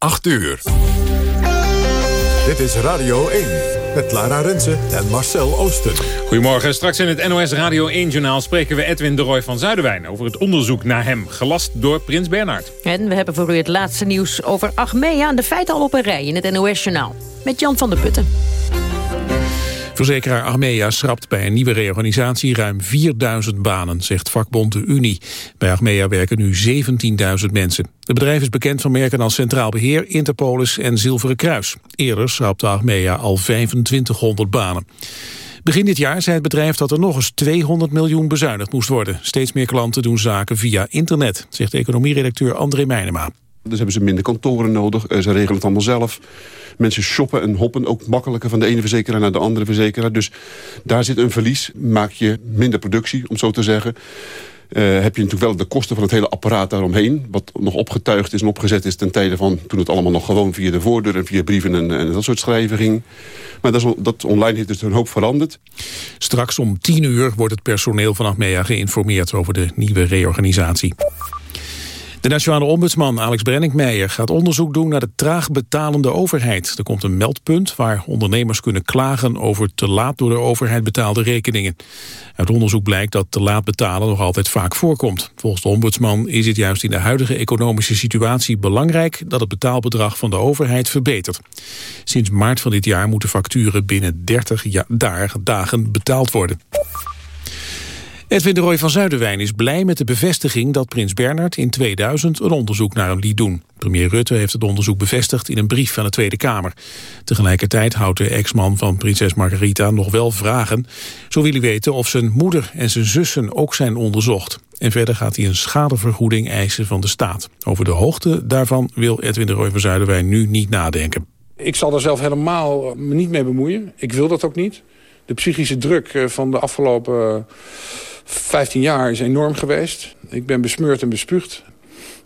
8 uur. Dit is Radio 1 met Lara Rensen en Marcel Oosten. Goedemorgen. Straks in het NOS Radio 1-journaal spreken we Edwin de Roy van Zuiderwijn... over het onderzoek naar hem, gelast door Prins Bernhard. En we hebben voor u het laatste nieuws over Achmea... en de feiten al op een rij in het NOS-journaal. Met Jan van der Putten. Verzekeraar Achmea schrapt bij een nieuwe reorganisatie ruim 4000 banen, zegt vakbond de Unie. Bij Achmea werken nu 17.000 mensen. Het bedrijf is bekend van merken als Centraal Beheer, Interpolis en Zilveren Kruis. Eerder schrapte Achmea al 2500 banen. Begin dit jaar zei het bedrijf dat er nog eens 200 miljoen bezuinigd moest worden. Steeds meer klanten doen zaken via internet, zegt economieredacteur André Meijnema. Dus hebben ze minder kantoren nodig, eh, ze regelen het allemaal zelf. Mensen shoppen en hoppen ook makkelijker van de ene verzekeraar naar de andere verzekeraar. Dus daar zit een verlies. Maak je minder productie, om zo te zeggen. Uh, heb je natuurlijk wel de kosten van het hele apparaat daaromheen. Wat nog opgetuigd is en opgezet is ten tijde van... toen het allemaal nog gewoon via de voordeur en via brieven en, en dat soort schrijven ging. Maar dat, is, dat online heeft dus een hoop veranderd. Straks om tien uur wordt het personeel van Achmea geïnformeerd... over de nieuwe reorganisatie. De nationale ombudsman Alex Brenninkmeijer gaat onderzoek doen naar de traag betalende overheid. Er komt een meldpunt waar ondernemers kunnen klagen over te laat door de overheid betaalde rekeningen. Uit onderzoek blijkt dat te laat betalen nog altijd vaak voorkomt. Volgens de ombudsman is het juist in de huidige economische situatie belangrijk dat het betaalbedrag van de overheid verbetert. Sinds maart van dit jaar moeten facturen binnen 30 dagen betaald worden. Edwin de Roy van Zuiderwijn is blij met de bevestiging dat prins Bernhard in 2000 een onderzoek naar hem liet doen. Premier Rutte heeft het onderzoek bevestigd in een brief van de Tweede Kamer. Tegelijkertijd houdt de ex-man van prinses Margarita nog wel vragen. Zo wil hij weten of zijn moeder en zijn zussen ook zijn onderzocht. En verder gaat hij een schadevergoeding eisen van de staat. Over de hoogte daarvan wil Edwin de Roy van Zuiderwijn nu niet nadenken. Ik zal er zelf helemaal niet mee bemoeien. Ik wil dat ook niet. De psychische druk eh, van de afgelopen 15 jaar is enorm geweest. Ik ben besmeurd en bespuugd.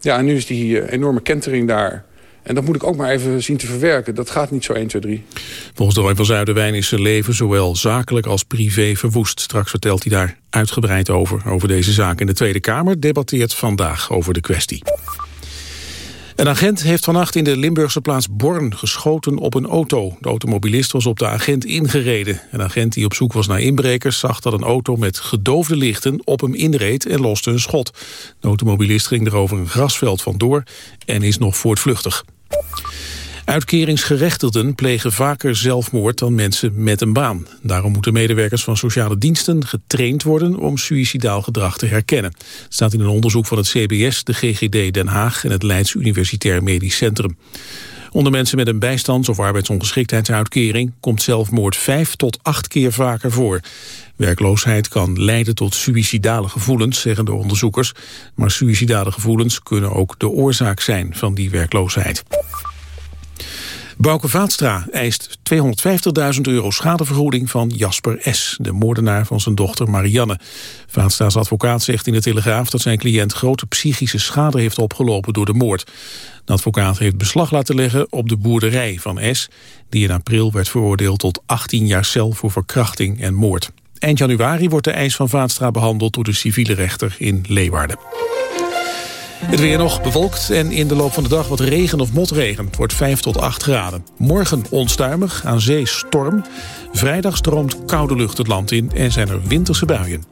Ja, en nu is die eh, enorme kentering daar. En dat moet ik ook maar even zien te verwerken. Dat gaat niet zo 1, 2, 3. Volgens de Roy van Zuiderwijn is zijn leven zowel zakelijk als privé verwoest. Straks vertelt hij daar uitgebreid over. Over deze zaak in de Tweede Kamer debatteert vandaag over de kwestie. Een agent heeft vannacht in de Limburgse plaats Born geschoten op een auto. De automobilist was op de agent ingereden. Een agent die op zoek was naar inbrekers zag dat een auto met gedoofde lichten op hem inreed en loste een schot. De automobilist ging er over een grasveld vandoor en is nog voortvluchtig. Uitkeringsgerechtigden plegen vaker zelfmoord dan mensen met een baan. Daarom moeten medewerkers van sociale diensten getraind worden om suïcidaal gedrag te herkennen. Het staat in een onderzoek van het CBS, de GGD Den Haag en het Leids Universitair Medisch Centrum. Onder mensen met een bijstands- of arbeidsongeschiktheidsuitkering komt zelfmoord vijf tot acht keer vaker voor. Werkloosheid kan leiden tot suïcidale gevoelens, zeggen de onderzoekers. Maar suïcidale gevoelens kunnen ook de oorzaak zijn van die werkloosheid. Bouke Vaatstra eist 250.000 euro schadevergoeding van Jasper S., de moordenaar van zijn dochter Marianne. Vaatstra's advocaat zegt in de Telegraaf dat zijn cliënt grote psychische schade heeft opgelopen door de moord. De advocaat heeft beslag laten leggen op de boerderij van S, die in april werd veroordeeld tot 18 jaar cel voor verkrachting en moord. Eind januari wordt de eis van Vaatstra behandeld door de civiele rechter in Leeuwarden. Het weer nog bewolkt en in de loop van de dag wat regen of motregen. Het wordt 5 tot 8 graden. Morgen onstuimig, aan zee storm. Vrijdag stroomt koude lucht het land in en zijn er winterse buien.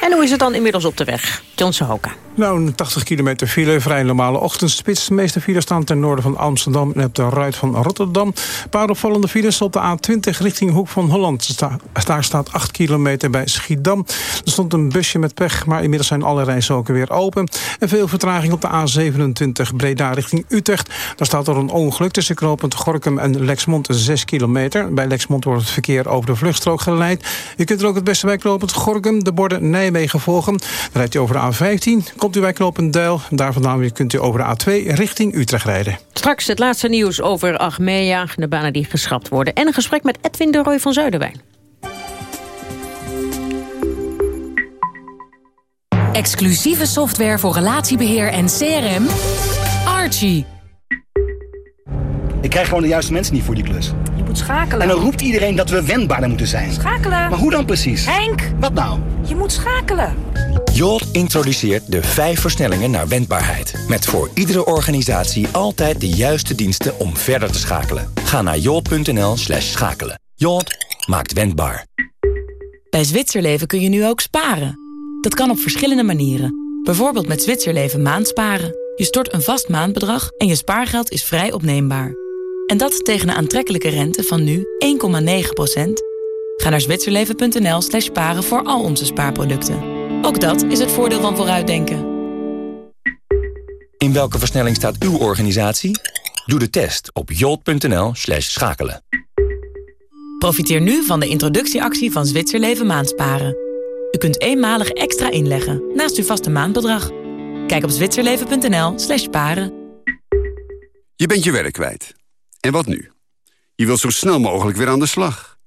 En hoe is het dan inmiddels op de weg? John Sohoka. Nou, 80 kilometer file, vrij normale ochtendspits. De meeste files staan ten noorden van Amsterdam en op de ruit van Rotterdam. Een paar opvallende files op de A20 richting Hoek van Holland. Daar staat 8 kilometer bij Schiedam. Er stond een busje met pech, maar inmiddels zijn alle rijstroken weer open. En veel vertraging op de A27 Breda richting Utrecht. Daar staat er een ongeluk tussen knooppunt Gorkum en Lexmond 6 kilometer. Bij Lexmond wordt het verkeer over de vluchtstrook geleid. Je kunt er ook het beste bij knooppunt Gorkum, de borden Nijmegen volgen. Dan rijdt u over de A15, komt u bij knooppunt Deil. Daar vandaan weer kunt u over de A2 richting Utrecht rijden. Straks het laatste nieuws over Achmea, de banen die geschrapt worden... en een gesprek met Edwin de Roy van Zuiderwijn. Exclusieve software voor relatiebeheer en CRM. Archie. Ik krijg gewoon de juiste mensen niet voor die klus. Je moet schakelen. En dan roept iedereen dat we wendbaarder moeten zijn. Schakelen. Maar hoe dan precies? Henk! Wat nou? Je moet schakelen. Jolt introduceert de vijf versnellingen naar wendbaarheid. Met voor iedere organisatie altijd de juiste diensten om verder te schakelen. Ga naar jolt.nl slash schakelen. Jolt maakt wendbaar. Bij Zwitserleven kun je nu ook sparen. Dat kan op verschillende manieren. Bijvoorbeeld met Zwitserleven maandsparen. Je stort een vast maandbedrag en je spaargeld is vrij opneembaar. En dat tegen een aantrekkelijke rente van nu 1,9%. Ga naar zwitserleven.nl slash sparen voor al onze spaarproducten. Ook dat is het voordeel van vooruitdenken. In welke versnelling staat uw organisatie? Doe de test op jolt.nl slash schakelen. Profiteer nu van de introductieactie van Zwitserleven maandsparen. U kunt eenmalig extra inleggen naast uw vaste maandbedrag. Kijk op zwitserleven.nl slash paren. Je bent je werk kwijt. En wat nu? Je wilt zo snel mogelijk weer aan de slag.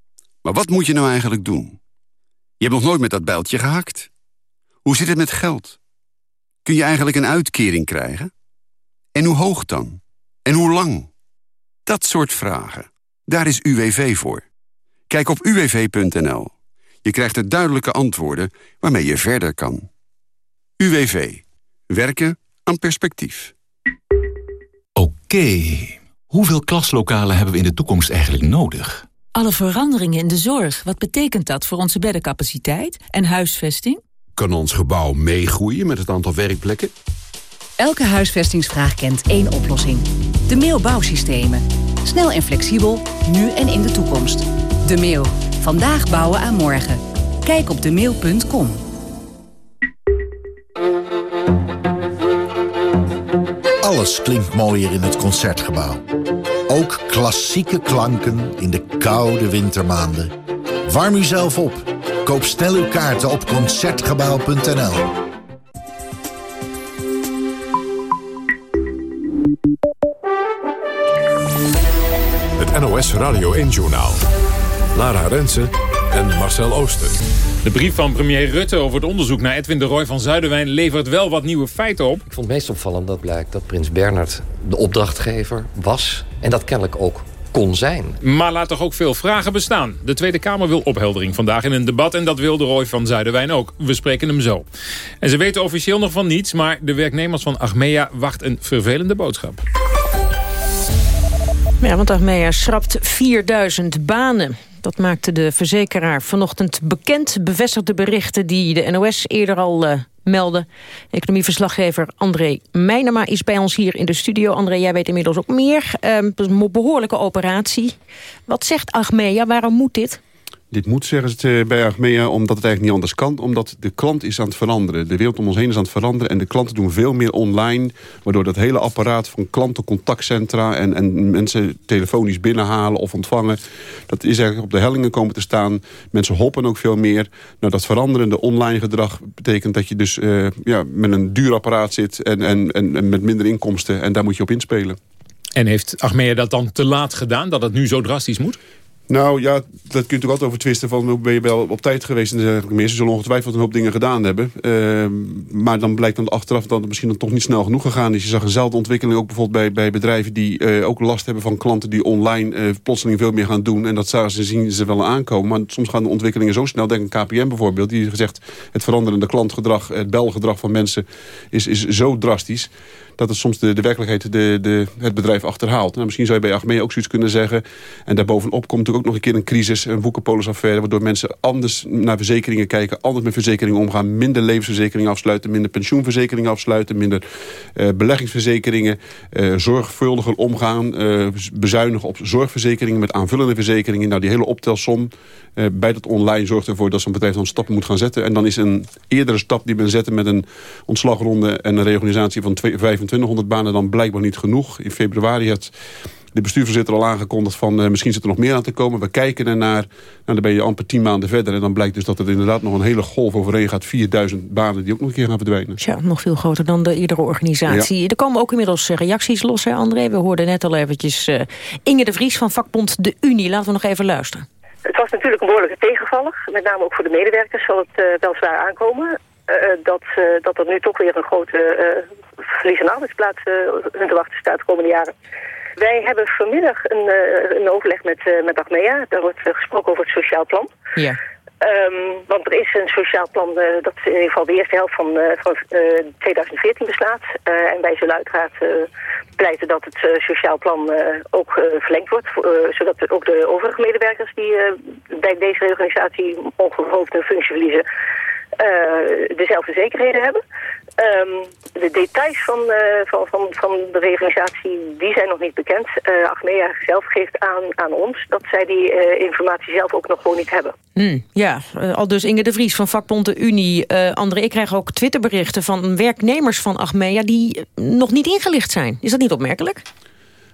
Maar wat moet je nou eigenlijk doen? Je hebt nog nooit met dat bijltje gehakt. Hoe zit het met geld? Kun je eigenlijk een uitkering krijgen? En hoe hoog dan? En hoe lang? Dat soort vragen. Daar is UWV voor. Kijk op uwv.nl. Je krijgt er duidelijke antwoorden waarmee je verder kan. UWV. Werken aan perspectief. Oké. Hoeveel klaslokalen hebben we in de toekomst eigenlijk nodig? Alle veranderingen in de zorg, wat betekent dat voor onze beddencapaciteit en huisvesting? Kan ons gebouw meegroeien met het aantal werkplekken? Elke huisvestingsvraag kent één oplossing. De Mail-bouwsystemen. Snel en flexibel, nu en in de toekomst. De Mail. Vandaag bouwen aan morgen. Kijk op demail.com. Alles klinkt mooier in het Concertgebouw. Ook klassieke klanken in de koude wintermaanden. Warm u zelf op. Koop snel uw kaarten op Concertgebouw.nl. Het NOS Radio 1-journaal. Lara Rensen en Marcel Ooster. De brief van premier Rutte over het onderzoek naar Edwin de Roy van Zuiderwijn... levert wel wat nieuwe feiten op. Ik vond het meest opvallend dat blijkt dat prins Bernard de opdrachtgever was... en dat kennelijk ook kon zijn. Maar laat toch ook veel vragen bestaan. De Tweede Kamer wil opheldering vandaag in een debat... en dat wil de Roy van Zuiderwijn ook. We spreken hem zo. En ze weten officieel nog van niets... maar de werknemers van Achmea wacht een vervelende boodschap. Ja, want Achmea schrapt 4000 banen. Dat maakte de verzekeraar vanochtend bekend. Bevestigde berichten die de NOS eerder al uh, meldde. Economieverslaggever André Meijnema is bij ons hier in de studio. André, jij weet inmiddels ook meer. Uh, een behoorlijke operatie. Wat zegt Achmea? Waarom moet dit? Dit moet, zeggen ze bij Achmea, omdat het eigenlijk niet anders kan. Omdat de klant is aan het veranderen. De wereld om ons heen is aan het veranderen. En de klanten doen veel meer online. Waardoor dat hele apparaat van klantencontactcentra... en, en mensen telefonisch binnenhalen of ontvangen... dat is eigenlijk op de hellingen komen te staan. Mensen hoppen ook veel meer. Nou, dat veranderende online gedrag betekent dat je dus uh, ja, met een duur apparaat zit... En, en, en met minder inkomsten. En daar moet je op inspelen. En heeft Achmea dat dan te laat gedaan, dat het nu zo drastisch moet? Nou ja, dat kun je natuurlijk altijd over twisten van ben je wel op tijd geweest en dergelijke meer. Ze zullen ongetwijfeld een hoop dingen gedaan hebben. Uh, maar dan blijkt dan achteraf dat het misschien dan toch niet snel genoeg gegaan is. Je zag eenzelfde ontwikkeling ook bijvoorbeeld bij, bij bedrijven die uh, ook last hebben van klanten die online uh, plotseling veel meer gaan doen. En dat zagen ze zien ze wel aankomen. Maar soms gaan de ontwikkelingen zo snel. Denk aan KPM bijvoorbeeld, die gezegd het veranderende klantgedrag, het belgedrag van mensen is, is zo drastisch dat het soms de, de werkelijkheid de, de, het bedrijf achterhaalt. Nou, misschien zou je bij Achmea ook zoiets kunnen zeggen. En daarbovenop komt natuurlijk ook nog een keer een crisis, een woekerpolisaffaire... waardoor mensen anders naar verzekeringen kijken, anders met verzekeringen omgaan... minder levensverzekeringen afsluiten, minder pensioenverzekeringen afsluiten... minder uh, beleggingsverzekeringen, uh, zorgvuldiger omgaan... Uh, bezuinigen op zorgverzekeringen met aanvullende verzekeringen. Nou, die hele optelsom bij dat online zorgt ervoor dat zo'n bedrijf dan stappen moet gaan zetten. En dan is een eerdere stap die men zette met een ontslagronde... en een reorganisatie van 25 2500 banen dan blijkbaar niet genoeg. In februari had de bestuursvoorzitter al aangekondigd van uh, misschien zit er nog meer aan te komen. We kijken ernaar. Nou, dan ben je amper tien maanden verder. En dan blijkt dus dat er inderdaad nog een hele golf overheen gaat. 4000 banen die ook nog een keer gaan verdwijnen. Ja, nog veel groter dan de eerdere organisatie. Er komen ook inmiddels eh, reacties los, hè André? We hoorden net al eventjes uh, Inge de Vries van vakbond De Unie. Laten we nog even luisteren. Het was natuurlijk een behoorlijke tegenvaller. Met name ook voor de medewerkers zal het uh, wel zwaar aankomen. Uh, dat, uh, dat er nu toch weer een grote verlies aan arbeidsplaatsen hun te wachten staat de komende jaren. Wij hebben vanmiddag een, een overleg met, met Achmea. Daar wordt gesproken over het sociaal plan. Ja. Um, want er is een sociaal plan uh, dat in ieder geval de eerste helft van, uh, van uh, 2014 beslaat. en wij zullen uiteraard pleiten dat het sociaal plan ook verlengd wordt. zodat ook de overige medewerkers die bij deze reorganisatie ongehoofd hun functie verliezen... dezelfde zekerheden hebben. Um, de details van, uh, van, van, van de reorganisatie die zijn nog niet bekend. Uh, Achmea zelf geeft aan, aan ons dat zij die informatie zelf ook nog gewoon niet hebben. Mm, ja, al dus Inge de Vries van vakbond de Unie. André, ik krijg ook Twitterberichten van werknemers van Achmea... die nog niet ingelicht zijn. Is dat niet opmerkelijk?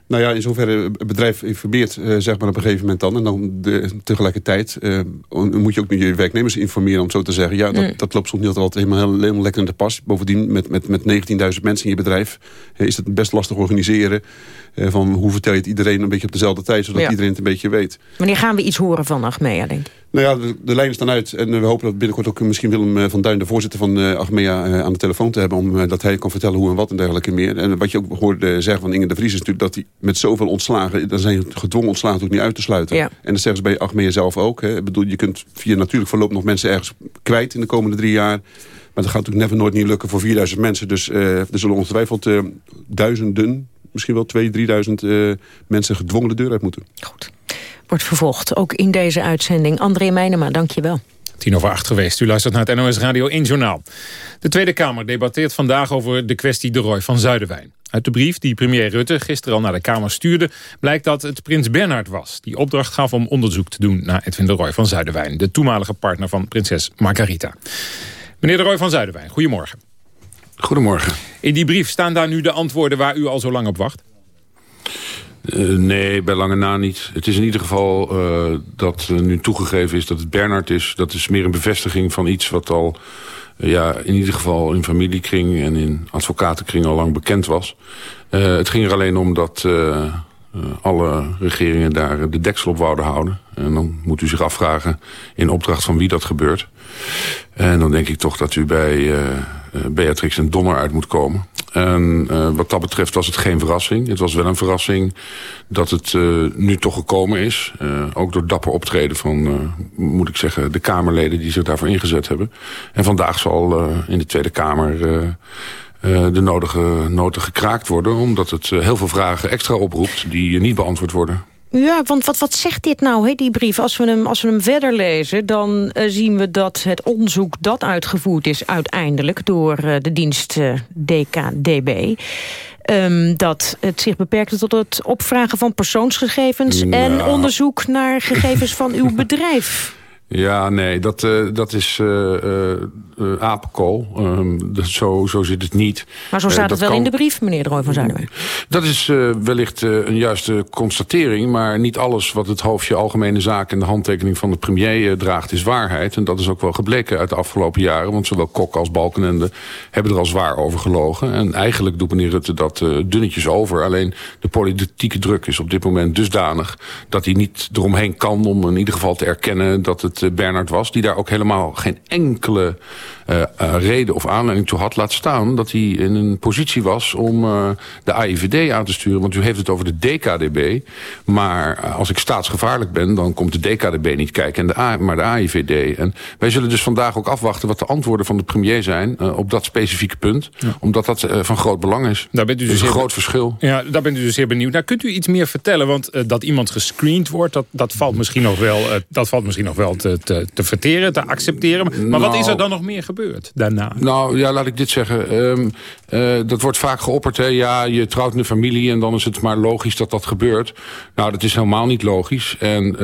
Nou ja, in zoverre het bedrijf informeert uh, zeg maar op een gegeven moment dan. En dan de, tegelijkertijd uh, moet je ook nu je werknemers informeren om zo te zeggen. Ja, dat, mm. dat loopt soms niet altijd helemaal, helemaal lekker in de pas. Bovendien met, met, met 19.000 mensen in je bedrijf uh, is het best lastig organiseren. van hoe vertel je het iedereen een beetje op dezelfde tijd. Zodat ja. iedereen het een beetje weet. Wanneer gaan we iets horen van Achmea, denk ik? Nou ja, de, de lijn is dan uit. En we hopen dat binnenkort ook misschien Willem van Duin... de voorzitter van Achmea aan de telefoon te hebben... om dat hij kan vertellen hoe en wat en dergelijke meer. En wat je ook hoorde zeggen van Inge de Vries... is natuurlijk dat hij met zoveel ontslagen... dan zijn gedwongen ontslagen ook niet uit te sluiten. Ja. En dat zeggen ze bij Achmea zelf ook. Hè. Ik bedoel, je kunt via natuurlijk verloop nog mensen ergens kwijt... in de komende drie jaar. Maar dat gaat natuurlijk never nooit niet lukken voor 4000 mensen. Dus uh, er zullen ongetwijfeld uh, duizenden, misschien wel 2.000, 3.000 uh, mensen gedwongen de deur uit moeten. Goed. Wordt vervolgd, ook in deze uitzending. André Meijnema, dank je wel. Tien over acht geweest. U luistert naar het NOS Radio 1 Journaal. De Tweede Kamer debatteert vandaag over de kwestie de Roy van Zuiderwijn. Uit de brief die premier Rutte gisteren al naar de Kamer stuurde... blijkt dat het prins Bernhard was die opdracht gaf om onderzoek te doen... naar Edwin de Roy van Zuiderwijn, de toenmalige partner van prinses Margarita. Meneer de Roy van Zuiderwijn, goedemorgen. Goedemorgen. In die brief staan daar nu de antwoorden waar u al zo lang op wacht? Uh, nee, bij lange na niet. Het is in ieder geval uh, dat uh, nu toegegeven is dat het Bernard is. Dat is meer een bevestiging van iets wat al... ja, in ieder geval in familiekring en in advocatenkring al lang bekend was. het ging er alleen om dat alle regeringen daar de deksel op wouden houden. En dan moet u zich afvragen in opdracht van wie dat gebeurt. En dan denk ik toch dat u bij Beatrix en Donner uit moet komen. En uh, wat dat betreft was het geen verrassing. Het was wel een verrassing dat het uh, nu toch gekomen is. Ook door dapper optreden van, moet ik zeggen, de Kamerleden die zich daarvoor ingezet hebben. En vandaag zal in de Tweede Kamer de nodige noten gekraakt worden... omdat het heel veel vragen extra oproept die niet beantwoord worden. Ja, want wat, wat zegt dit nou, he, die brief? Als we hem, als we hem verder lezen, dan uh, zien we dat het onderzoek dat uitgevoerd is... uiteindelijk door uh, de dienst uh, DKDB... Um, dat het zich beperkte tot het opvragen van persoonsgegevens... Nou. en onderzoek naar gegevens van uw bedrijf. Ja, nee, dat, uh, dat is uh, uh, apenkool. Um, dat, zo, zo zit het niet. Maar zo staat het wel kan... in de brief, meneer de Roy van Zuiderwijk. Dat is wellicht een juiste constatering... maar niet alles wat het hoofdje Algemene Zaken... en de handtekening van de premier draagt is waarheid. En dat is ook wel gebleken uit de afgelopen jaren... want zowel Kok als Balkenende hebben er al zwaar over gelogen. En eigenlijk doet meneer Rutte dat dunnetjes over. Alleen de politieke druk is op dit moment dusdanig... dat hij niet eromheen kan om in ieder geval te erkennen... dat het uh, Bernard was... die daar ook helemaal geen enkele uh, uh, reden of aanleiding toe had. Laat staan dat hij in een positie was om de AIVD aan te sturen. Want u heeft het over de DKDB. Maar als ik staatsgevaarlijk ben, dan komt de DKDB niet kijken. En de A, maar de AIVD. En wij zullen dus vandaag ook afwachten wat de antwoorden van de premier zijn... op dat specifieke punt. Ja. Omdat dat van groot belang is. Daar bent u dus een groot verschil. Ja, daar bent u dus zeer benieuwd. Nou, kunt u iets meer vertellen? Want dat iemand gescreend wordt, dat, dat valt misschien nog wel, dat valt misschien nog wel te te, te, verteren, te accepteren. Maar nou, wat is er dan nog meer gebeurd daarna? Nou, ja, laat ik dit zeggen. Um, uh, dat wordt vaak geopperd. Hè? Ja, je trouwt in een familie en dan is het maar logisch dat dat gebeurt. Nou, dat is helemaal niet logisch. En uh,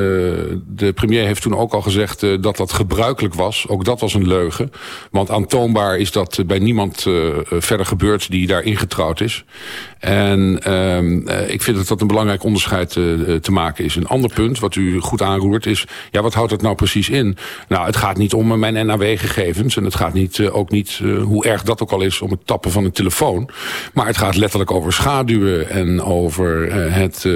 de premier heeft toen ook al gezegd uh, dat dat gebruikelijk was. Ook dat was een leugen. Want aantoonbaar is dat bij niemand verder gebeurd die daar ingetrouwd is. En um, ik vind dat dat een belangrijk onderscheid te maken is. Een ander punt, wat u goed aanroert, is... ja, wat houdt dat nou precies in? Nou, het gaat niet om mijn NAW-gegevens... en het gaat niet, ook niet, hoe erg dat ook al is... om het tappen van een telefoon. Maar het gaat letterlijk over schaduwen en over uh, het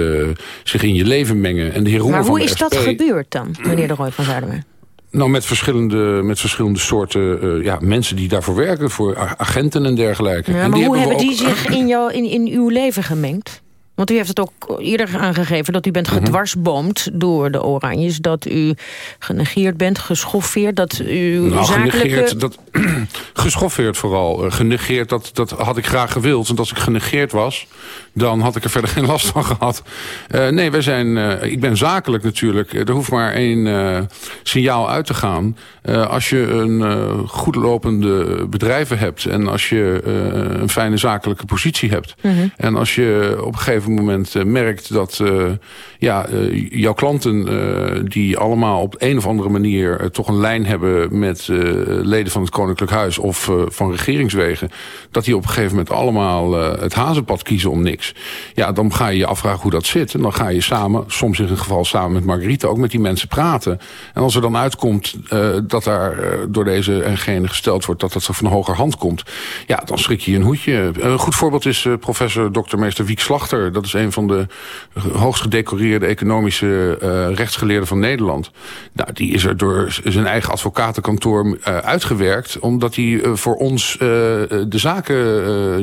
zich in je leven mengen. En de maar hoe is SP... dat gebeurd dan, meneer de Roy van Zuiderwijk? Nou, met verschillende, met verschillende soorten uh, ja, mensen die daarvoor werken. Voor agenten en dergelijke. Ja, en maar die hoe hebben, hebben die zich in, jou, in, in uw leven gemengd? Want u heeft het ook eerder aangegeven dat u bent gedwarsboomd door de Oranjes. Dat u genegeerd bent, geschoffeerd, dat u nou, zakelijke... genegeerd, dat, geschoffeerd vooral. Uh, genegeerd, dat, dat had ik graag gewild. Want als ik genegeerd was, dan had ik er verder geen last van gehad. Uh, nee, wij zijn, uh, ik ben zakelijk natuurlijk. Er hoeft maar één signaal uit te gaan. als je een goed lopende bedrijven hebt... en als je een fijne zakelijke positie hebt... Mm -hmm. en als je op een gegeven moment uh, merkt dat uh, ja, uh, jouw klanten... die allemaal op een of andere manier toch een lijn hebben... met leden van het Koninklijk Huis of van regeringswegen... dat die op een gegeven moment allemaal het hazenpad kiezen om niks. Ja, dan ga je je afvragen hoe dat zit. En dan ga je samen, soms in een geval samen met Marguerite... ook met die mensen praten. En als er dan uitkomt dat daar door deze en gene gesteld wordt... dat dat van hoger hand komt... ja, dan schrik je een hoedje. Een goed voorbeeld is professor Dr. Meester Wiek Slachter. Dat is een van de hoogst gedecoreerde economische uh, rechtsgeleerden van Nederland. Nou, die is er door zijn eigen advocatenkantoor uh, uitgewerkt... omdat hij uh, voor ons de zaken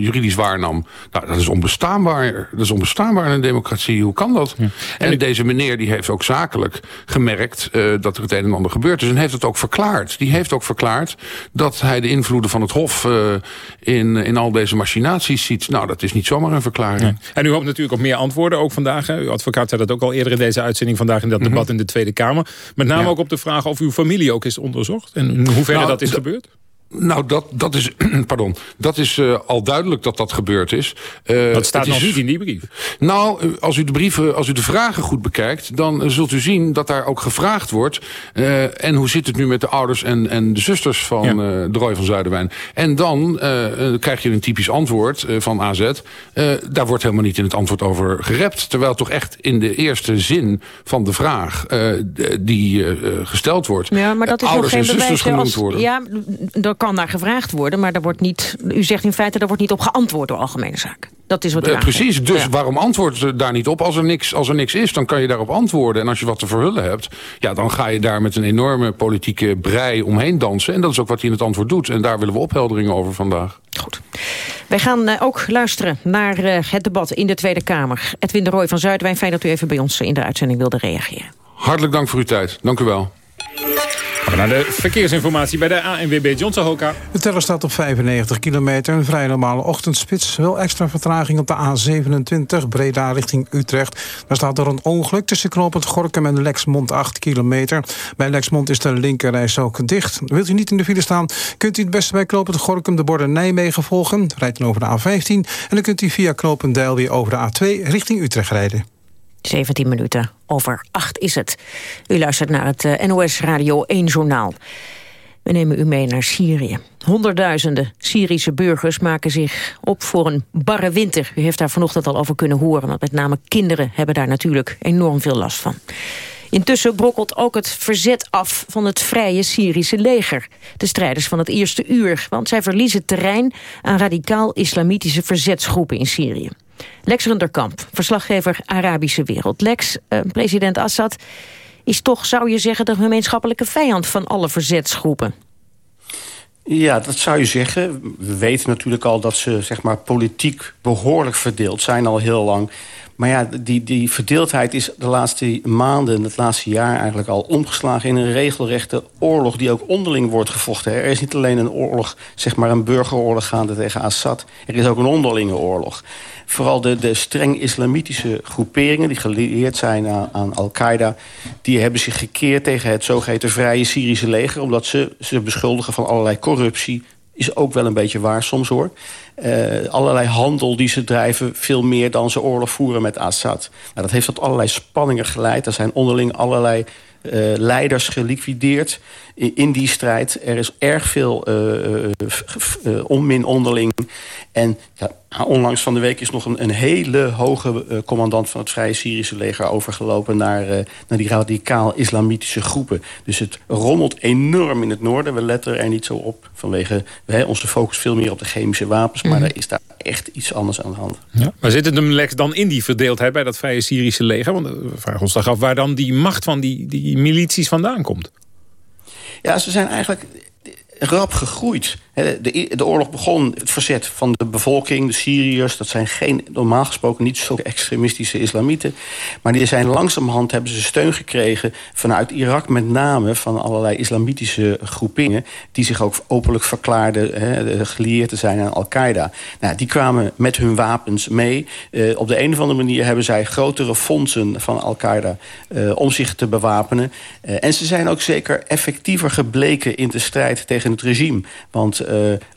juridisch waarnam. Nou, dat is onbestaanbaar. Dat is onbestaanbaar in een democratie. Hoe kan dat? Ja. En, en deze meneer die heeft ook zakelijk gemerkt... dat er het een en ander gebeurd is. En heeft het ook verklaard. Die heeft ook verklaard dat hij de invloeden van het Hof... in, in al deze machinaties ziet. Nou, dat is niet zomaar een verklaring. Ja. En u hoopt natuurlijk op meer antwoorden ook vandaag. Hè? Uw advocaat zei dat ook al eerder in deze uitzending vandaag in dat debat mm -hmm. in de Tweede Kamer. Met name ja. ook op de vraag of uw familie ook is onderzocht. En in hoeverre nou, dat is gebeurd? Nou, dat, dat is, pardon, dat is uh, al duidelijk dat dat gebeurd is. Uh, dat staat nog is, niet in die brief. Nou, als u de brieven, als u de vragen goed bekijkt... dan zult u zien dat daar ook gevraagd wordt... Uh, en hoe zit het nu met de ouders en, en de zusters van ja. de Roy van Zuiderwijn. En dan krijg je een typisch antwoord van AZ. daar wordt helemaal niet in het antwoord over gerept. Terwijl toch echt in de eerste zin van de vraag... die gesteld wordt... Ja, maar dat is ouders nog geen en zusters bewijs, genoemd worden. Ja, dat kan daar gevraagd worden, maar daar wordt niet, u zegt in feite... daar wordt niet op geantwoord door Algemene Zaken. Dat is wat u uh, Precies, dus ja. waarom antwoord je daar niet op? Als er, niks, als er niks is, dan kan je daarop antwoorden. En als je wat te verhullen hebt, ja, dan ga je daar met een enorme politieke brei omheen dansen. En dat is ook wat hij in het antwoord doet. En daar willen we ophelderingen over vandaag. Goed. Wij gaan uh, ook luisteren naar uh, het debat in de Tweede Kamer. Edwin de Rooij van Zuidwijn, fijn dat u even bij ons in de uitzending wilde reageren. Hartelijk dank voor uw tijd. Dank u wel. Naar de verkeersinformatie bij de ANWB Johnson Hoka. De teller staat op 95 kilometer. Een vrij normale ochtendspits. Wel extra vertraging op de A27 Breda richting Utrecht. Daar staat er een ongeluk tussen knooppunt Gorkum en Lexmond 8 kilometer. Bij Lexmond is de linkerreis ook dicht. Wilt u niet in de file staan, kunt u het beste bij knooppunt Gorkum de borden Nijmegen volgen. Rijdt dan over de A15 en dan kunt u via knooppunt Deil weer over de A2 richting Utrecht rijden. 17 minuten over 8 is het. U luistert naar het uh, NOS Radio 1 journaal. We nemen u mee naar Syrië. Honderdduizenden Syrische burgers maken zich op voor een barre winter. U heeft daar vanochtend al over kunnen horen. Want met name kinderen hebben daar natuurlijk enorm veel last van. Intussen brokkelt ook het verzet af van het vrije Syrische leger. De strijders van het eerste uur. Want zij verliezen terrein aan radicaal-islamitische verzetsgroepen in Syrië. Lex Runderkamp, verslaggever Arabische Wereld. Lex, uh, president Assad is toch, zou je zeggen... de gemeenschappelijke vijand van alle verzetsgroepen. Ja, dat zou je zeggen. We weten natuurlijk al dat ze zeg maar, politiek behoorlijk verdeeld zijn al heel lang. Maar ja, die, die verdeeldheid is de laatste maanden, het laatste jaar eigenlijk al omgeslagen in een regelrechte oorlog die ook onderling wordt gevochten. Er is niet alleen een oorlog, zeg maar een burgeroorlog gaande tegen Assad. Er is ook een onderlinge oorlog. Vooral de, de streng islamitische groeperingen die gelieerd zijn aan, aan Al-Qaeda... die hebben zich gekeerd tegen het zogeheten vrije Syrische leger... omdat ze ze beschuldigen van allerlei corruptie, is ook wel een beetje waar soms hoor. Uh, allerlei handel die ze drijven, veel meer dan ze oorlog voeren met Assad. Nou, dat heeft tot allerlei spanningen geleid. Er zijn onderling allerlei uh, leiders geliquideerd in, in, die strijd. Er is erg veel uh, onmin onderling. En ja, onlangs van de week is nog een, een hele hoge uh, commandant van het Vrije Syrische leger overgelopen naar, uh, naar die radicaal-islamitische groepen. Dus het rommelt enorm in het noorden. We letten er niet zo op vanwege hè, onze focus veel meer op de chemische wapens. Maar mm. er is daar echt iets anders aan de hand. Ja, maar zit het hem Lex dan in die verdeeldheid bij dat Vrije Syrische leger? Want we vragen ons toch af waar dan die macht van die, die milities vandaan komt. Ja, ze zijn eigenlijk rap gegroeid. De, de oorlog begon, het verzet van de bevolking, de Syriërs... dat zijn geen, normaal gesproken niet zo extremistische islamieten... maar die zijn langzamerhand hebben ze steun gekregen vanuit Irak... met name van allerlei islamitische groepingen... die zich ook openlijk verklaarden he, gelieerd te zijn aan Al-Qaeda. Nou, die kwamen met hun wapens mee. Uh, op de een of andere manier hebben zij grotere fondsen van Al-Qaeda... Uh, om zich te bewapenen. Uh, en ze zijn ook zeker effectiever gebleken in de strijd tegen het regime. Want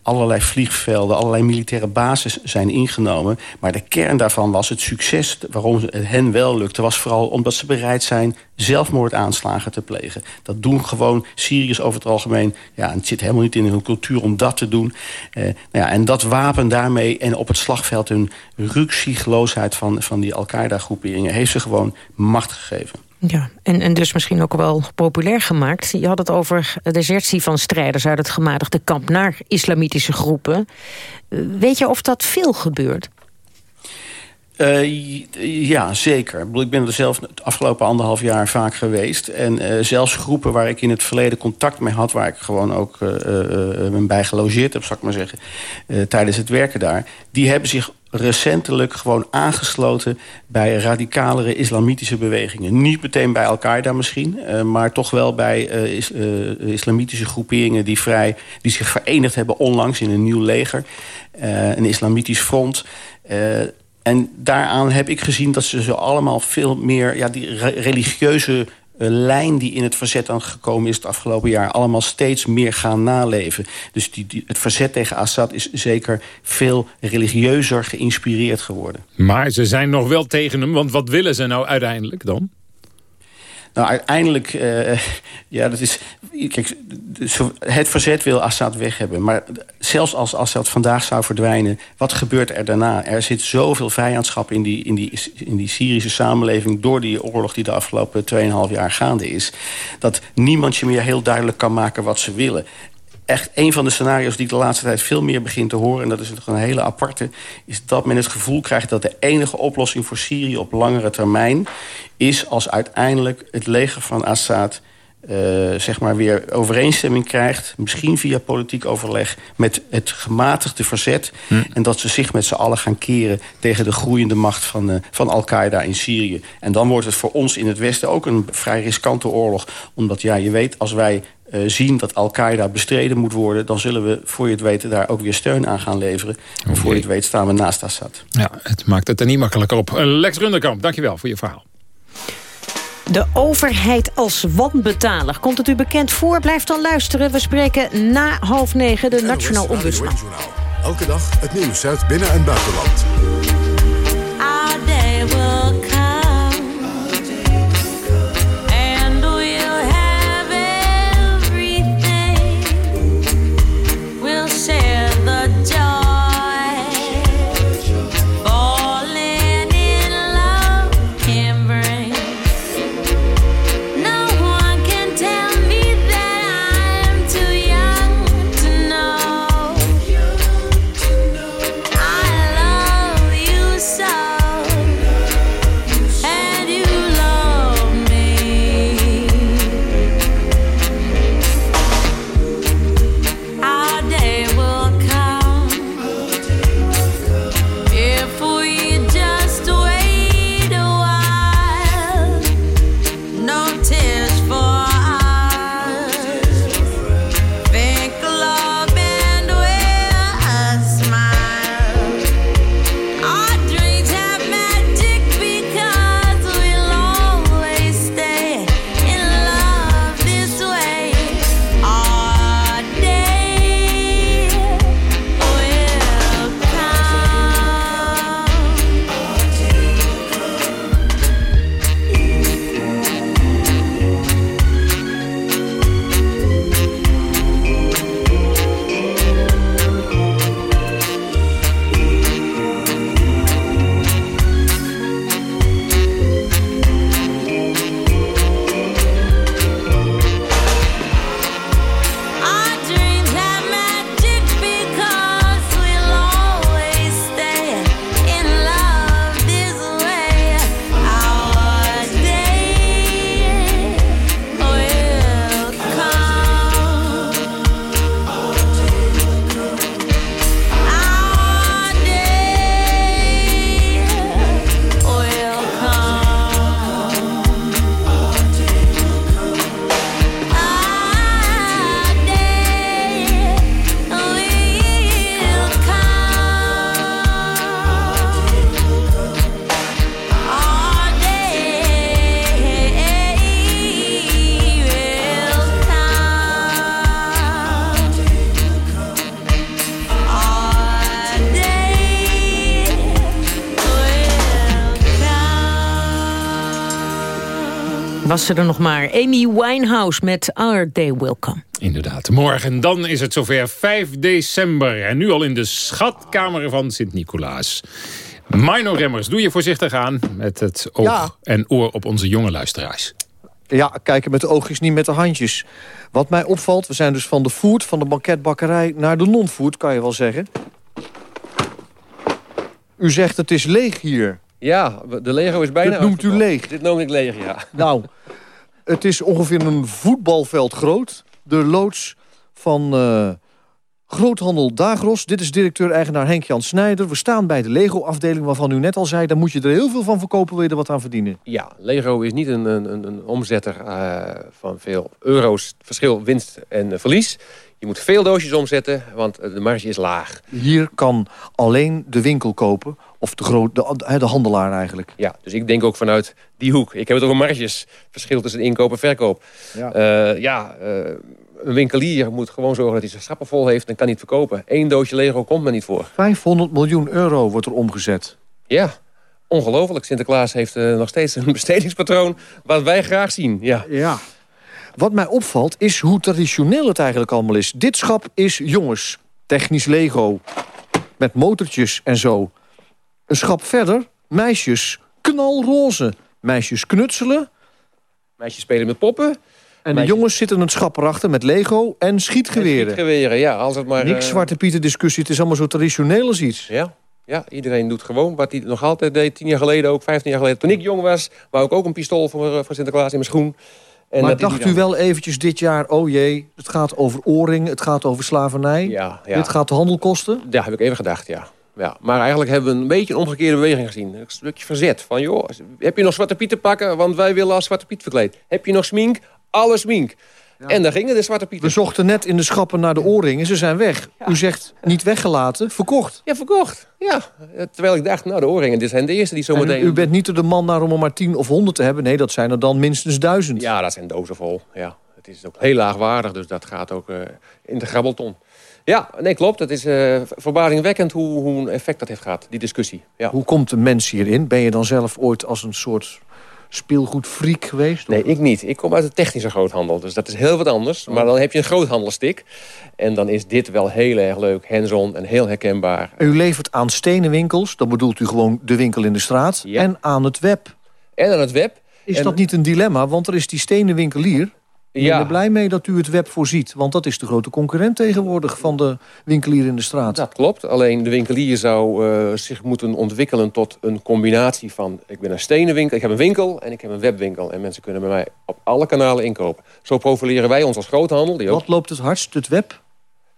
allerlei vliegvelden, allerlei militaire bases zijn ingenomen. Maar de kern daarvan was het succes waarom het hen wel lukte... was vooral omdat ze bereid zijn zelfmoordaanslagen te plegen. Dat doen gewoon Syriërs over het algemeen. Ja, het zit helemaal niet in hun cultuur om dat te doen. Eh, nou ja, en dat wapen daarmee en op het slagveld hun ruksigloosheid van, van die Al-Qaeda-groeperingen... heeft ze gewoon macht gegeven. Ja, en, en dus misschien ook wel populair gemaakt. Je had het over desertie van strijders uit het gematigde kamp... naar islamitische groepen. Weet je of dat veel gebeurt? Uh, ja, zeker. Ik ben er zelf het afgelopen anderhalf jaar vaak geweest. En uh, zelfs groepen waar ik in het verleden contact mee had... waar ik gewoon ook uh, bij gelogeerd heb, zal ik maar zeggen... tijdens het werken daar... die hebben zich recentelijk gewoon aangesloten... bij radicalere islamitische bewegingen. Niet meteen bij Al-Qaeda misschien... maar toch wel bij is, islamitische groeperingen... Die, vrij, die zich verenigd hebben onlangs in een nieuw leger. een islamitisch front... En daaraan heb ik gezien dat ze zo allemaal veel meer... Ja, die religieuze lijn die in het verzet aan gekomen is het afgelopen jaar... allemaal steeds meer gaan naleven. Dus die, die, het verzet tegen Assad is zeker veel religieuzer geïnspireerd geworden. Maar ze zijn nog wel tegen hem, want wat willen ze nou uiteindelijk dan? Nou, uiteindelijk, uh, ja, dat is... Kijk, het verzet wil Assad weg hebben. Maar zelfs als Assad vandaag zou verdwijnen... wat gebeurt er daarna? Er zit zoveel vijandschap in die, in die, in die Syrische samenleving... door die oorlog die de afgelopen 2,5 jaar gaande is... dat niemand je meer heel duidelijk kan maken wat ze willen echt een van de scenario's die ik de laatste tijd veel meer begin te horen... en dat is een hele aparte... is dat men het gevoel krijgt dat de enige oplossing voor Syrië op langere termijn... is als uiteindelijk het leger van Assad... Uh, zeg maar weer overeenstemming krijgt... misschien via politiek overleg met het gematigde verzet... Hm. en dat ze zich met z'n allen gaan keren... tegen de groeiende macht van, uh, van Al-Qaeda in Syrië. En dan wordt het voor ons in het Westen ook een vrij riskante oorlog. Omdat ja, je weet, als wij uh, zien dat Al-Qaeda bestreden moet worden... dan zullen we, voor je het weet, daar ook weer steun aan gaan leveren. En voor je het weet staan we naast Assad. Ja, het maakt het er niet makkelijker op. Lex Runderkamp, dankjewel voor je verhaal. De overheid als wanbetaler. Komt het u bekend voor? Blijf dan luisteren. We spreken na half negen de Nationaal Ombudsman. Elke dag het nieuws uit binnen- en buitenland. Was ze er nog maar. Amy Winehouse met Our Day Will Come. Inderdaad. Morgen dan is het zover 5 december. En nu al in de schatkamer van Sint-Nicolaas. Mino Remmers, doe je voorzichtig aan met het oog en oor op onze jonge luisteraars. Ja, kijken met de oogjes, niet met de handjes. Wat mij opvalt, we zijn dus van de food, van de banketbakkerij... naar de non-food, kan je wel zeggen. U zegt het is leeg hier. Ja, de Lego is bijna Dit noemt u leeg? Dit noem ik leeg, ja. Nou, het is ongeveer een voetbalveld groot. De loods van uh, Groothandel Dagros. Dit is directeur-eigenaar Henk-Jan Snijder. We staan bij de Lego-afdeling waarvan u net al zei... daar moet je er heel veel van verkopen, wil je er wat aan verdienen. Ja, Lego is niet een, een, een omzetter uh, van veel euro's verschil winst en verlies. Je moet veel doosjes omzetten, want de marge is laag. Hier kan alleen de winkel kopen, of de, groot, de, de handelaar eigenlijk. Ja, dus ik denk ook vanuit die hoek. Ik heb het over marges, verschil tussen inkoop en verkoop. Ja, uh, ja uh, een winkelier moet gewoon zorgen dat hij zijn schappen vol heeft... en kan niet verkopen. Eén doosje Lego komt er niet voor. 500 miljoen euro wordt er omgezet. Ja, ongelooflijk. Sinterklaas heeft uh, nog steeds een bestedingspatroon... wat wij graag zien, ja. Ja. Wat mij opvalt is hoe traditioneel het eigenlijk allemaal is. Dit schap is jongens, technisch Lego, met motortjes en zo. Een schap verder, meisjes, knalroze. Meisjes knutselen. Meisjes spelen met poppen. En de jongens zitten het schap erachter met Lego en schietgeweren. En schietgeweren, ja. Als het maar, Niks uh... zwarte pieten discussie, het is allemaal zo traditioneel als iets. Ja, ja, iedereen doet gewoon wat hij nog altijd deed. Tien jaar geleden ook, vijftien jaar geleden. Toen ik jong was, wou ik ook een pistool voor, voor Sinterklaas in mijn schoen. En maar dacht u wel eventjes dit jaar, oh jee, het gaat over oorring, het gaat over slavernij. Ja, ja. Dit gaat de handel kosten? Ja, heb ik even gedacht, ja. ja. Maar eigenlijk hebben we een beetje een omgekeerde beweging gezien. Een stukje verzet. Van joh, heb je nog Zwarte Piet te pakken? Want wij willen als Zwarte Piet verkleed. Heb je nog smink? Alle smink. Ja. En daar gingen de Zwarte Pieten. We zochten net in de schappen naar de oorringen. Ze zijn weg. Ja. U zegt niet weggelaten, verkocht. Ja, verkocht. Ja. Terwijl ik dacht, nou de oorringen, dit zijn de eerste die zometeen... U, u bent niet de man naar om er maar tien of honderd te hebben. Nee, dat zijn er dan minstens duizend. Ja, dat zijn dozen vol. Ja. Het is ook heel laagwaardig, dus dat gaat ook uh, in de grabbelton. Ja, nee, klopt. Het is uh, verbazingwekkend hoe, hoe een effect dat heeft gehad, die discussie. Ja. Hoe komt de mens hierin? Ben je dan zelf ooit als een soort speelgoedfreak geweest? Nee, ik niet. Ik kom uit de technische groothandel, dus dat is heel wat anders. Maar dan heb je een groothandelstik. En dan is dit wel heel erg leuk, hands-on en heel herkenbaar. U levert aan stenen winkels, dan bedoelt u gewoon de winkel in de straat... Ja. en aan het web. En aan het web. Is en... dat niet een dilemma? Want er is die stenen winkelier... Ik ben er blij mee dat u het web voorziet. Want dat is de grote concurrent tegenwoordig van de winkelier in de straat. Dat klopt. Alleen de winkelier zou uh, zich moeten ontwikkelen tot een combinatie van... ik ben een stenen winkel, ik heb een winkel en ik heb een webwinkel. En mensen kunnen bij mij op alle kanalen inkopen. Zo profileren wij ons als groothandel. Die Wat loopt het hardst, het web?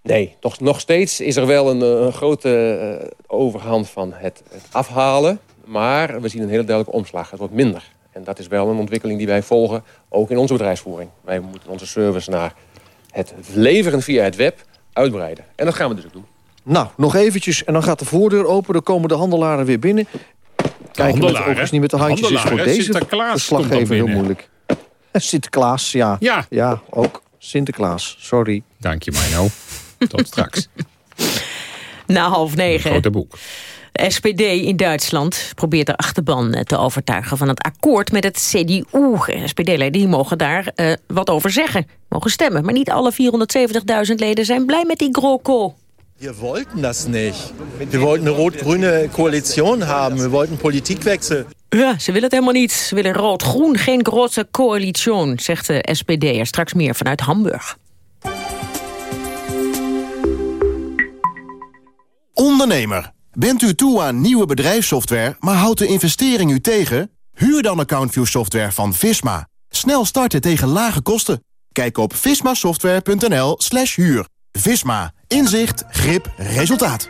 Nee, toch, nog steeds is er wel een, een grote uh, overhand van het, het afhalen. Maar we zien een hele duidelijke omslag. Het wordt minder. En dat is wel een ontwikkeling die wij volgen, ook in onze bedrijfsvoering. Wij moeten onze service naar het leveren via het web uitbreiden. En dat gaan we dus ook doen. Nou, nog eventjes en dan gaat de voordeur open. Dan komen de handelaren weer binnen. Kijken met de oogjes niet met de handjes. Is voor deze verslaggever heel moeilijk. Sinterklaas, ja. ja. Ja, ook Sinterklaas. Sorry. Dank je, Mino. Tot straks. Na half negen. Grote boek. De SPD in Duitsland probeert de achterban te overtuigen van het akkoord met het CDU. SPD-leden mogen daar uh, wat over zeggen, mogen stemmen. Maar niet alle 470.000 leden zijn blij met die GroKo. Wir wollten das nicht. Wir wollten eine rot-grüne Koalition haben. Wir wollten Politikwechsel. Ja, ze willen het helemaal niet. Ze willen rood-groen, geen grote coalition, zegt de SPD. Er straks meer vanuit Hamburg. Ondernemer. Bent u toe aan nieuwe bedrijfssoftware, maar houdt de investering u tegen? Huur dan AccountView software van Visma. Snel starten tegen lage kosten. Kijk op vismasoftware.nl slash huur. Visma. Inzicht, grip, resultaat.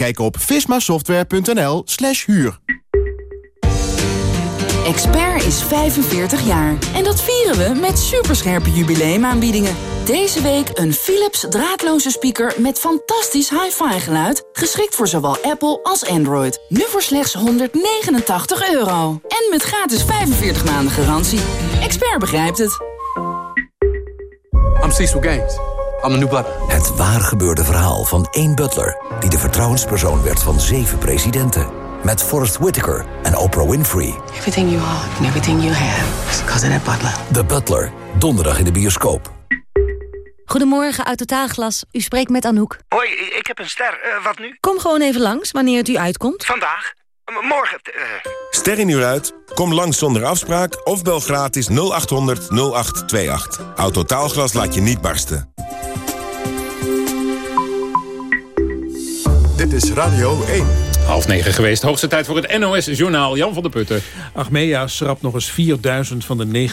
Kijk op vismasoftware.nl slash huur. Expert is 45 jaar. En dat vieren we met superscherpe jubileumaanbiedingen. Deze week een Philips draadloze speaker met fantastisch hi-fi geluid. Geschikt voor zowel Apple als Android. Nu voor slechts 189 euro. En met gratis 45 maanden garantie. Expert begrijpt het. I'm Cecil Gaines. Het waar gebeurde verhaal van één butler... die de vertrouwenspersoon werd van zeven presidenten. Met Forrest Whitaker en Oprah Winfrey. Everything you are and everything you have is because of that butler. The Butler, donderdag in de bioscoop. Goedemorgen, uit Totaalglas. U spreekt met Anouk. Hoi, ik heb een ster. Uh, wat nu? Kom gewoon even langs, wanneer het u uitkomt. Vandaag? Morgen? Uh... Ster in uur uit? Kom langs zonder afspraak of bel gratis 0800 0828. Autotaalglas laat je niet barsten. Dit is Radio 1. Half negen geweest. Hoogste tijd voor het NOS-journaal. Jan van der Putten. Achmea schrapt nog eens 4000 van de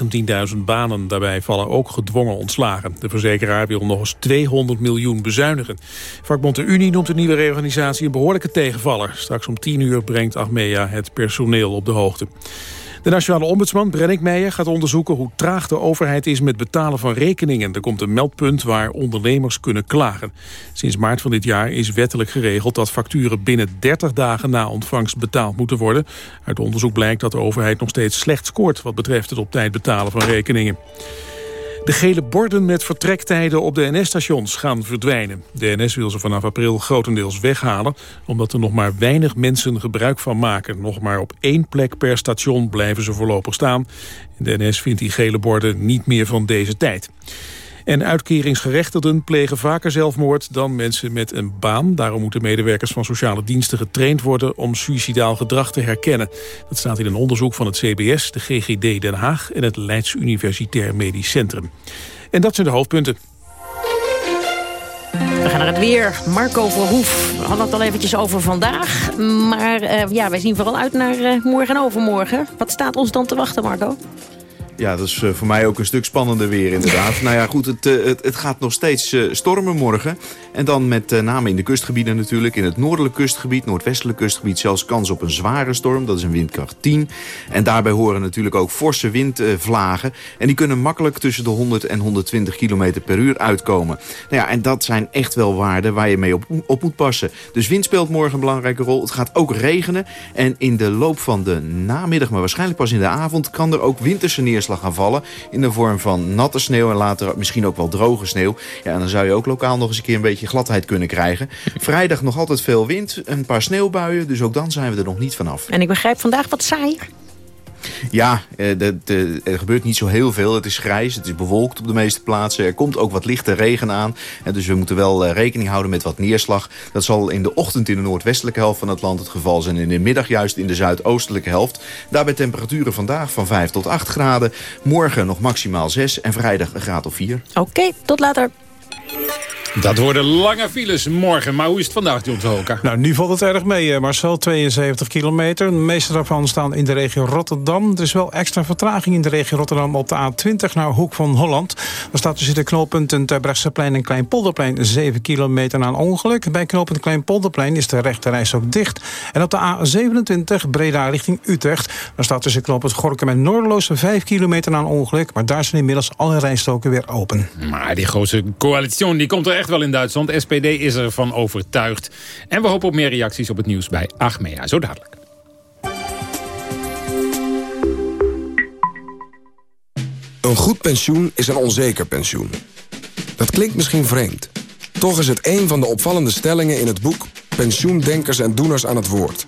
19.000 banen. Daarbij vallen ook gedwongen ontslagen. De verzekeraar wil nog eens 200 miljoen bezuinigen. Vakbond de Unie noemt de nieuwe reorganisatie een behoorlijke tegenvaller. Straks om 10 uur brengt Achmea het personeel op de hoogte. De nationale ombudsman Brennick Meijer gaat onderzoeken hoe traag de overheid is met betalen van rekeningen. Er komt een meldpunt waar ondernemers kunnen klagen. Sinds maart van dit jaar is wettelijk geregeld dat facturen binnen 30 dagen na ontvangst betaald moeten worden. Uit onderzoek blijkt dat de overheid nog steeds slecht scoort wat betreft het op tijd betalen van rekeningen. De gele borden met vertrektijden op de NS-stations gaan verdwijnen. De NS wil ze vanaf april grotendeels weghalen... omdat er nog maar weinig mensen gebruik van maken. Nog maar op één plek per station blijven ze voorlopig staan. De NS vindt die gele borden niet meer van deze tijd. En uitkeringsgerechtigden plegen vaker zelfmoord dan mensen met een baan. Daarom moeten medewerkers van sociale diensten getraind worden om suicidaal gedrag te herkennen. Dat staat in een onderzoek van het CBS, de GGD Den Haag en het Leids Universitair Medisch Centrum. En dat zijn de hoofdpunten. We gaan naar het weer. Marco Verhoef. We hadden het al eventjes over vandaag. Maar uh, ja, wij zien vooral uit naar uh, morgen en overmorgen. Wat staat ons dan te wachten, Marco? Ja, dat is voor mij ook een stuk spannender weer inderdaad. nou ja, goed, het, het, het gaat nog steeds stormen morgen. En dan met name in de kustgebieden natuurlijk. In het noordelijk kustgebied, noordwestelijk kustgebied... zelfs kans op een zware storm, dat is een windkracht 10. En daarbij horen natuurlijk ook forse windvlagen. En die kunnen makkelijk tussen de 100 en 120 km per uur uitkomen. Nou ja, en dat zijn echt wel waarden waar je mee op, op moet passen. Dus wind speelt morgen een belangrijke rol. Het gaat ook regenen. En in de loop van de namiddag, maar waarschijnlijk pas in de avond... kan er ook winterse neerslag gaan vallen. In de vorm van natte sneeuw en later misschien ook wel droge sneeuw. Ja, en dan zou je ook lokaal nog eens een keer een beetje gladheid kunnen krijgen. Vrijdag nog altijd veel wind, een paar sneeuwbuien. Dus ook dan zijn we er nog niet vanaf. En ik begrijp vandaag wat saaier. Ja, de, er gebeurt niet zo heel veel. Het is grijs, het is bewolkt op de meeste plaatsen. Er komt ook wat lichte regen aan. Dus we moeten wel rekening houden met wat neerslag. Dat zal in de ochtend in de noordwestelijke helft van het land het geval zijn. En in de middag juist in de zuidoostelijke helft. Daarbij temperaturen vandaag van 5 tot 8 graden. Morgen nog maximaal 6 en vrijdag een graad of 4. Oké, tot later. Dat worden lange files morgen. Maar hoe is het vandaag, John Hoka? Nou, nu valt het erg mee, Marcel. 72 kilometer. De meeste daarvan staan in de regio Rotterdam. Er is wel extra vertraging in de regio Rotterdam op de A20 naar Hoek van Holland. Daar staat tussen de knooppunten Terbrechtseplein en Kleinpolderplein 7 kilometer na een ongeluk. Bij knooppunt Kleinpolderplein is de rechterreis ook dicht. En op de A27 Breda richting Utrecht. Daar staat tussen knooppunt Gorkum en Noordeloos 5 kilometer na een ongeluk. Maar daar zijn inmiddels alle rijstoken weer open. Maar die grote coalitie die komt er echt wel in Duitsland. SPD is ervan overtuigd. En we hopen op meer reacties op het nieuws bij Achmea. Zo dadelijk. Een goed pensioen is een onzeker pensioen. Dat klinkt misschien vreemd. Toch is het een van de opvallende stellingen in het boek... Pensioendenkers en Doeners aan het Woord.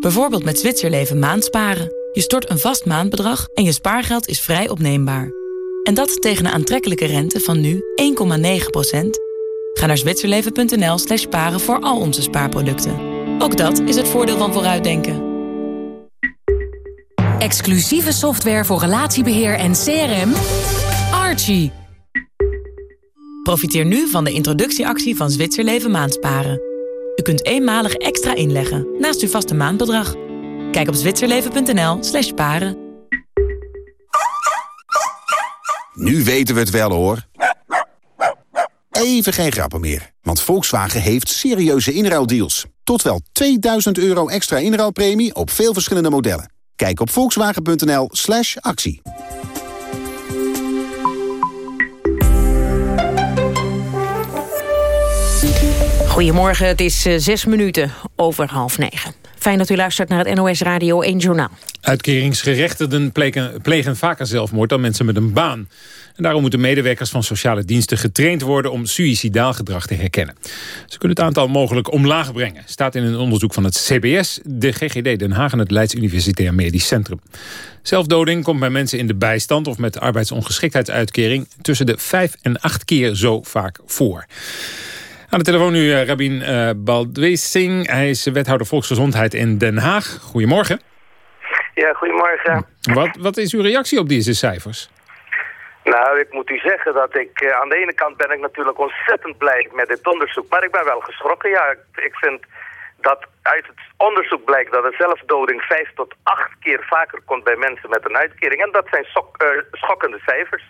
Bijvoorbeeld met Zwitserleven maandsparen. Je stort een vast maandbedrag en je spaargeld is vrij opneembaar. En dat tegen een aantrekkelijke rente van nu 1,9%. Ga naar zwitserleven.nl slash sparen voor al onze spaarproducten. Ook dat is het voordeel van vooruitdenken. Exclusieve software voor relatiebeheer en CRM. Archie. Profiteer nu van de introductieactie van Zwitserleven Maandsparen. U kunt eenmalig extra inleggen naast uw vaste maandbedrag. Kijk op zwitserleven.nl slash paren. Nu weten we het wel hoor. Even geen grappen meer, want Volkswagen heeft serieuze inruildeals. Tot wel 2000 euro extra inruilpremie op veel verschillende modellen. Kijk op volkswagen.nl slash actie. Goedemorgen, het is uh, zes minuten over half negen. Fijn dat u luistert naar het NOS Radio 1 Journaal. Uitkeringsgerechtigden plegen, plegen vaker zelfmoord dan mensen met een baan. En daarom moeten medewerkers van sociale diensten getraind worden om suïcidaal gedrag te herkennen. Ze kunnen het aantal mogelijk omlaag brengen. Staat in een onderzoek van het CBS, de GGD Den Haag en het Leids Universitair Medisch Centrum. Zelfdoding komt bij mensen in de bijstand of met arbeidsongeschiktheidsuitkering tussen de vijf en acht keer zo vaak voor. Aan de telefoon nu uh, Rabin uh, Baldwesing. Hij is wethouder Volksgezondheid in Den Haag. Goedemorgen. Ja, goedemorgen. Wat, wat is uw reactie op deze cijfers? Nou, ik moet u zeggen dat ik... Uh, aan de ene kant ben ik natuurlijk ontzettend blij met dit onderzoek. Maar ik ben wel geschrokken. Ja, ik, ik vind dat uit het onderzoek blijkt dat de zelfdoding vijf tot acht keer vaker komt bij mensen met een uitkering. En dat zijn sok, schokkende cijfers.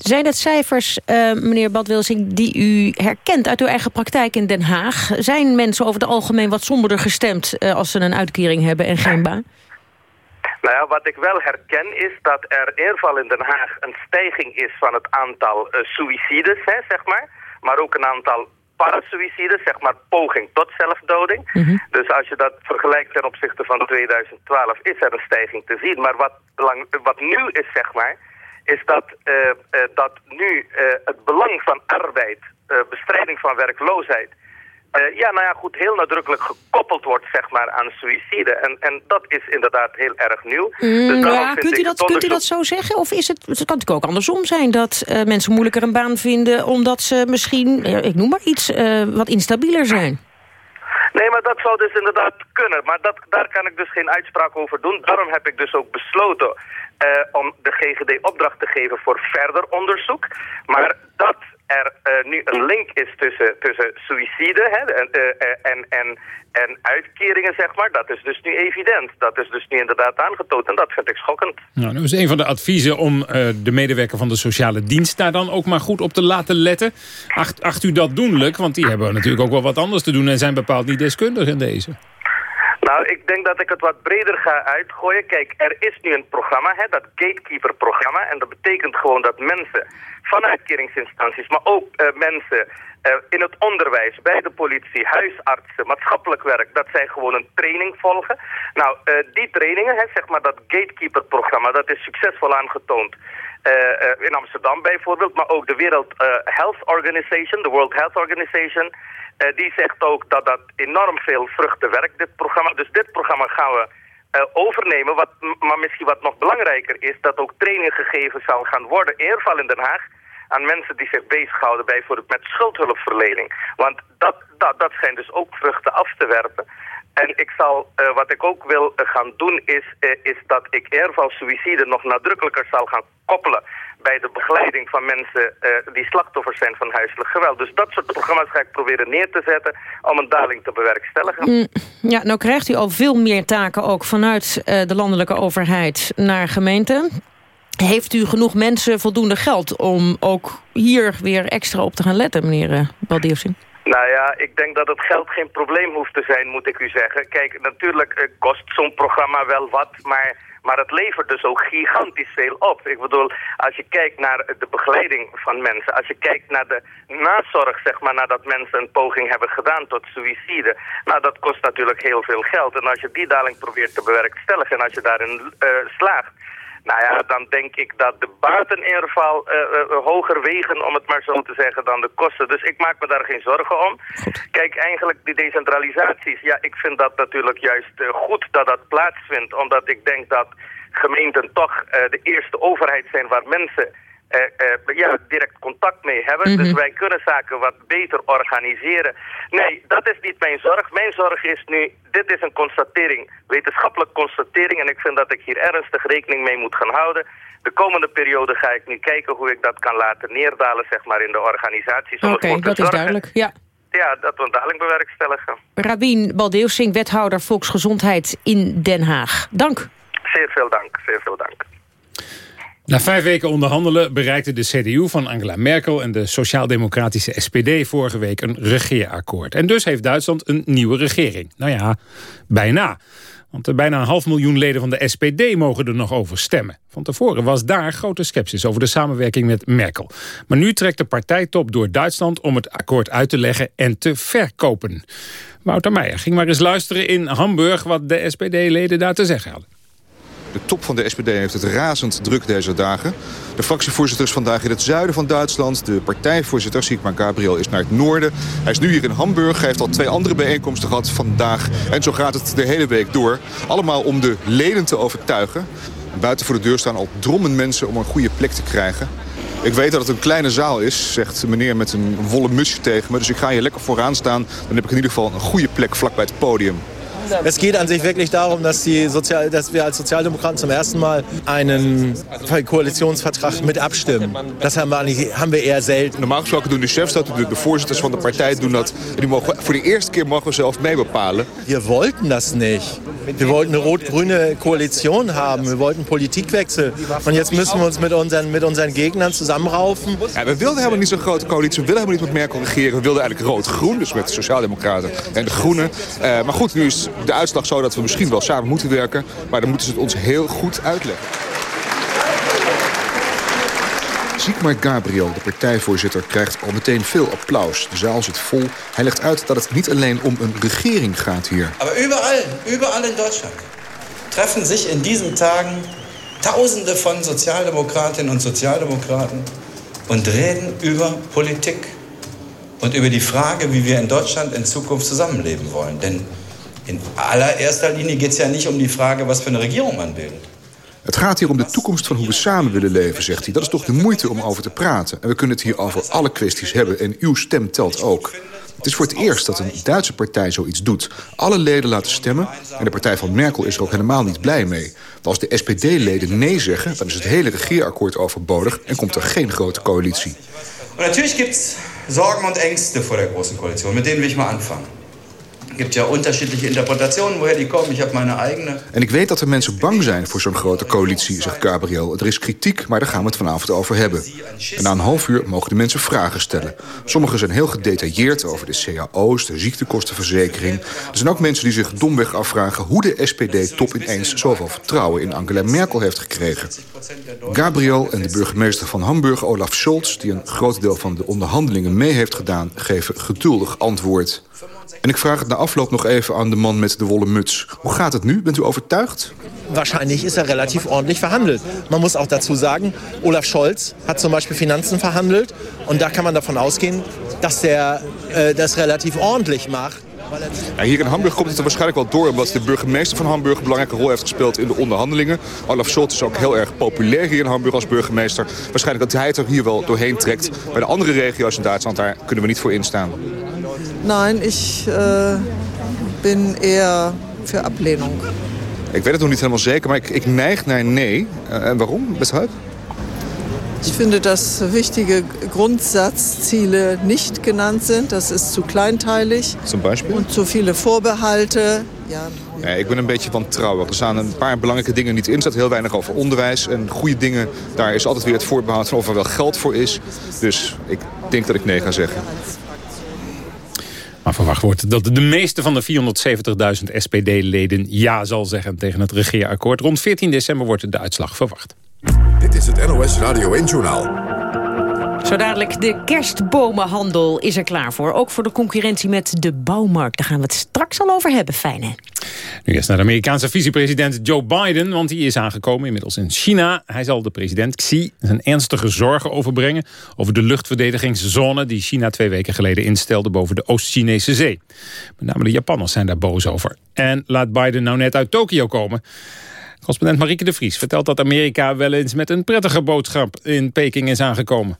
Zijn het cijfers, uh, meneer Badwilsing, die u herkent uit uw eigen praktijk in Den Haag? Zijn mensen over het algemeen wat somberder gestemd uh, als ze een uitkering hebben en geen baan? Nou ja, wat ik wel herken is dat er in ieder geval in Den Haag een stijging is van het aantal uh, suïcides, hè, zeg maar. Maar ook een aantal parasuïcides, zeg maar poging tot zelfdoding. Mm -hmm. Dus als je dat vergelijkt ten opzichte van 2012 is er een stijging te zien. Maar wat, lang, wat nu is, zeg maar is dat, uh, uh, dat nu uh, het belang van arbeid, bestrijding van werkloosheid... ja, nou ja, goed, heel nadrukkelijk gekoppeld wordt, zeg maar, aan suïcide. En, en dat is inderdaad heel erg nieuw. Mm, dus ja, kunt u, dat, kunt u dat zo zeggen? Of is het, het kan natuurlijk ook andersom zijn... dat mensen moeilijker een baan vinden... omdat ze misschien, ik noem maar iets, wat instabieler zijn? Nee, maar dat zou dus inderdaad kunnen. Maar dat, daar kan ik dus geen uitspraak over doen. Daarom heb ik dus ook besloten om de GGD opdracht te geven voor verder onderzoek. Maar dat er uh, nu een link is tussen, tussen suïcide hè, en, uh, en, en, en uitkeringen, zeg maar, dat is dus nu evident. Dat is dus nu inderdaad aangetoond en dat vind ik schokkend. Nou, dat is een van de adviezen om de medewerker van de sociale dienst daar dan ook maar goed op te laten letten. Acht, acht u dat doenlijk? Want die hebben natuurlijk ook wel wat anders te doen en zijn bepaald niet deskundig in deze. Nou, ik denk dat ik het wat breder ga uitgooien. Kijk, er is nu een programma, hè, dat Gatekeeper-programma. En dat betekent gewoon dat mensen van uitkeringsinstanties, maar ook uh, mensen uh, in het onderwijs, bij de politie, huisartsen, maatschappelijk werk, dat zij gewoon een training volgen. Nou, uh, die trainingen, hè, zeg maar dat Gatekeeper-programma, dat is succesvol aangetoond. in Amsterdam bijvoorbeeld, maar ook de Wereld Health Organization, de World Health Organization... Uh, die zegt ook dat dat enorm veel vruchten werkt, dit programma. Dus dit programma gaan we uh, overnemen. Wat, maar misschien wat nog belangrijker is, dat ook training gegeven zal gaan worden, geval in Den Haag, aan mensen die zich bezighouden bijvoorbeeld met schuldhulpverlening. Want dat, dat, dat schijnt dus ook vruchten af te werpen. En ik zal, uh, wat ik ook wil gaan doen is, is dat ik geval suïcide nog nadrukkelijker zal gaan koppelen bij de begeleiding van mensen die slachtoffers zijn van huiselijk geweld. Dus dat soort programma's ga ik proberen neer te zetten om een daling te bewerkstelligen. Mm, ja, nou krijgt u al veel meer taken ook vanuit de landelijke overheid naar gemeenten. Heeft u genoeg mensen voldoende geld om ook hier weer extra op te gaan letten, meneer uh, Baldeersing? Nou ja, ik denk dat het geld geen probleem hoeft te zijn, moet ik u zeggen. Kijk, natuurlijk kost zo'n programma wel wat, maar, maar het levert dus ook gigantisch veel op. Ik bedoel, als je kijkt naar de begeleiding van mensen, als je kijkt naar de nazorg, zeg maar, nadat mensen een poging hebben gedaan tot suïcide, nou, dat kost natuurlijk heel veel geld. En als je die daling probeert te bewerkstelligen en als je daarin uh, slaagt, nou ja, dan denk ik dat de baten in ieder geval uh, uh, hoger wegen, om het maar zo te zeggen, dan de kosten. Dus ik maak me daar geen zorgen om. Kijk, eigenlijk die decentralisaties, ja, ik vind dat natuurlijk juist uh, goed dat dat plaatsvindt. Omdat ik denk dat gemeenten toch de eerste overheid zijn waar mensen uh, uh, ja, direct contact mee hebben. Mm -hmm. Dus wij kunnen zaken wat beter organiseren. Nee, dat is niet mijn zorg. Mijn zorg is nu, dit is een constatering, wetenschappelijke constatering. En ik vind dat ik hier ernstig rekening mee moet gaan houden. de komende periode ga ik nu kijken hoe ik dat kan laten neerdalen zeg maar, in de organisatie. Oké, dat is duidelijk. Ja. Ja, dat we een daling bewerkstelligen. Rabien Baldeusing, wethouder Volksgezondheid in Den Haag. Dank. Zeer veel dank, zeer veel dank. Na vijf weken onderhandelen bereikte de CDU van Angela Merkel... en de sociaal-democratische SPD vorige week een regeerakkoord. En dus heeft Duitsland een nieuwe regering. Nou ja, bijna. Want bijna een half miljoen leden van de SPD mogen er nog over stemmen. Van tevoren was daar grote sceptisch over de samenwerking met Merkel. Maar nu trekt de partijtop door Duitsland om het akkoord uit te leggen en te verkopen. Wouter Meijer ging maar eens luisteren in Hamburg wat de SPD-leden daar te zeggen hadden. De top van de SPD heeft het razend druk deze dagen. De fractievoorzitter is vandaag in het zuiden van Duitsland. De partijvoorzitter, Sigmar Gabriel, is naar het noorden. Hij is nu hier in Hamburg. Hij heeft al twee andere bijeenkomsten gehad vandaag. En zo gaat het de hele week door. Allemaal om de leden te overtuigen. buiten voor de deur staan al drommen mensen om een goede plek te krijgen. Ik weet dat het een kleine zaal is, zegt meneer met een wollen musje tegen me. Dus ik ga hier lekker vooraan staan. Dan heb ik in ieder geval een goede plek vlak bij het podium. Es geht an sich wirklich darum, dass, die Sozial dass wir als Sozialdemokraten zum ersten Mal einen Koalitionsvertrag mit abstimmen. Das haben wir, haben wir eher selten. Normaal gesproken doen de chefs dat, de, voorzitters van de partij doen dat. Die mogen, voor de eerste keer mogen we zelf mee bepalen. Wir wollten das nicht. Wir wollten eine rot-grüne Koalition haben. Wir wollten Politikwechsel. Und jetzt müssen wir uns mit unseren, mit unseren Gegnern zusammenraufen. Ja, we wilden helemaal niet zo'n grote coalitie. We wilden helemaal niet met Merkel regeren. We wilden eigenlijk rood-groen, dus met de Sociaaldemocraten en de Groenen. Uh, maar goed, nu is de uitslag zo dat we misschien wel samen moeten werken. Maar dan moeten ze het ons heel goed uitleggen. Sigmar Gabriel, de partijvoorzitter, krijgt al meteen veel applaus. De zaal zit vol. Hij legt uit dat het niet alleen om een regering gaat hier. Maar überall, überall in Deutschland treffen zich in diesen Tagen Tausende von Sozialdemokratinnen und Sozialdemokraten und reden über Politik und über die Frage, wie wir in Deutschland in Zukunft zusammenleben wollen. Denn in allererster Linie geht es ja nicht um die Frage, was für eine Regierung man bildet. Het gaat hier om de toekomst van hoe we samen willen leven, zegt hij. Dat is toch de moeite om over te praten. En we kunnen het hier over alle kwesties hebben. En uw stem telt ook. Het is voor het eerst dat een Duitse partij zoiets doet. Alle leden laten stemmen. En de partij van Merkel is er ook helemaal niet blij mee. Want als de SPD-leden nee zeggen, dan is het hele regeerakkoord overbodig... en komt er geen grote coalitie. En natuurlijk gibt es Sorgen und Ängste vor der großen Koalition. Mit denen will ich mal anfangen gibt ja unterschiedliche Interpretationen, woher die komen. Ik heb mijn eigen. En ik weet dat er mensen bang zijn voor zo'n grote coalitie, zegt Gabriel. Er is kritiek, maar daar gaan we het vanavond over hebben. En na een half uur mogen de mensen vragen stellen. Sommigen zijn heel gedetailleerd over de cao's, de ziektekostenverzekering. Er zijn ook mensen die zich domweg afvragen... hoe de SPD-top ineens zoveel vertrouwen in Angela Merkel heeft gekregen. Gabriel en de burgemeester van Hamburg, Olaf Scholz... die een groot deel van de onderhandelingen mee heeft gedaan... geven geduldig antwoord. En ik vraag het na afloop nog even aan de man met de wollen muts. Hoe gaat het nu? Bent u overtuigd? Wahrscheinlich ist er relativ ordentlich verhandelt. Man muss auch dazu sagen, Olaf Scholz hat zum Beispiel Finanzen verhandelt. Und da kann man davon ausgehen, dass er äh, das relativ ordentlich macht. Ja, hier in Hamburg komt het er waarschijnlijk wel door... omdat de burgemeester van Hamburg een belangrijke rol heeft gespeeld in de onderhandelingen. Olaf Scholz is ook heel erg populair hier in Hamburg als burgemeester. Waarschijnlijk dat hij het er hier wel doorheen trekt. Bij de andere regio's in Duitsland, daar kunnen we niet voor instaan. Nein, ich äh, bin eher für Ablehnung. Ik weet het nog niet helemaal zeker, maar ik, ik neig naar nee. Uh, en waarom? Weshalb? Ich finde, dass wichtige Grundsatzziele nicht genannt sind. Das ist zu kleinteilig. Zum Beispiel? Und zu viele Vorbehalte. Ja. Nee, ik ben een beetje van trouwen. Er staan een paar belangrijke dingen niet in. Er staat heel weinig over onderwijs. En goede dingen, daar is altijd weer het voorbehoud van of er wel geld voor is. Dus ik denk dat ik nee ga zeggen. Maar verwacht wordt dat de meeste van de 470.000 SPD-leden ja zal zeggen tegen het regeerakkoord. Rond 14 december wordt de uitslag verwacht. Dit is het NOS Radio 1-journaal. Zo dadelijk, de kerstbomenhandel is er klaar voor. Ook voor de concurrentie met de bouwmarkt. Daar gaan we het straks al over hebben, fijn hè? Nu eerst naar de Amerikaanse vicepresident Joe Biden... want die is aangekomen inmiddels in China. Hij zal de president Xi zijn ernstige zorgen overbrengen... over de luchtverdedigingszone die China twee weken geleden instelde... boven de Oost-Chinese zee. Met name de Japanners zijn daar boos over. En laat Biden nou net uit Tokio komen... Correspondent Marieke de Vries vertelt dat Amerika wel eens met een prettige boodschap in Peking is aangekomen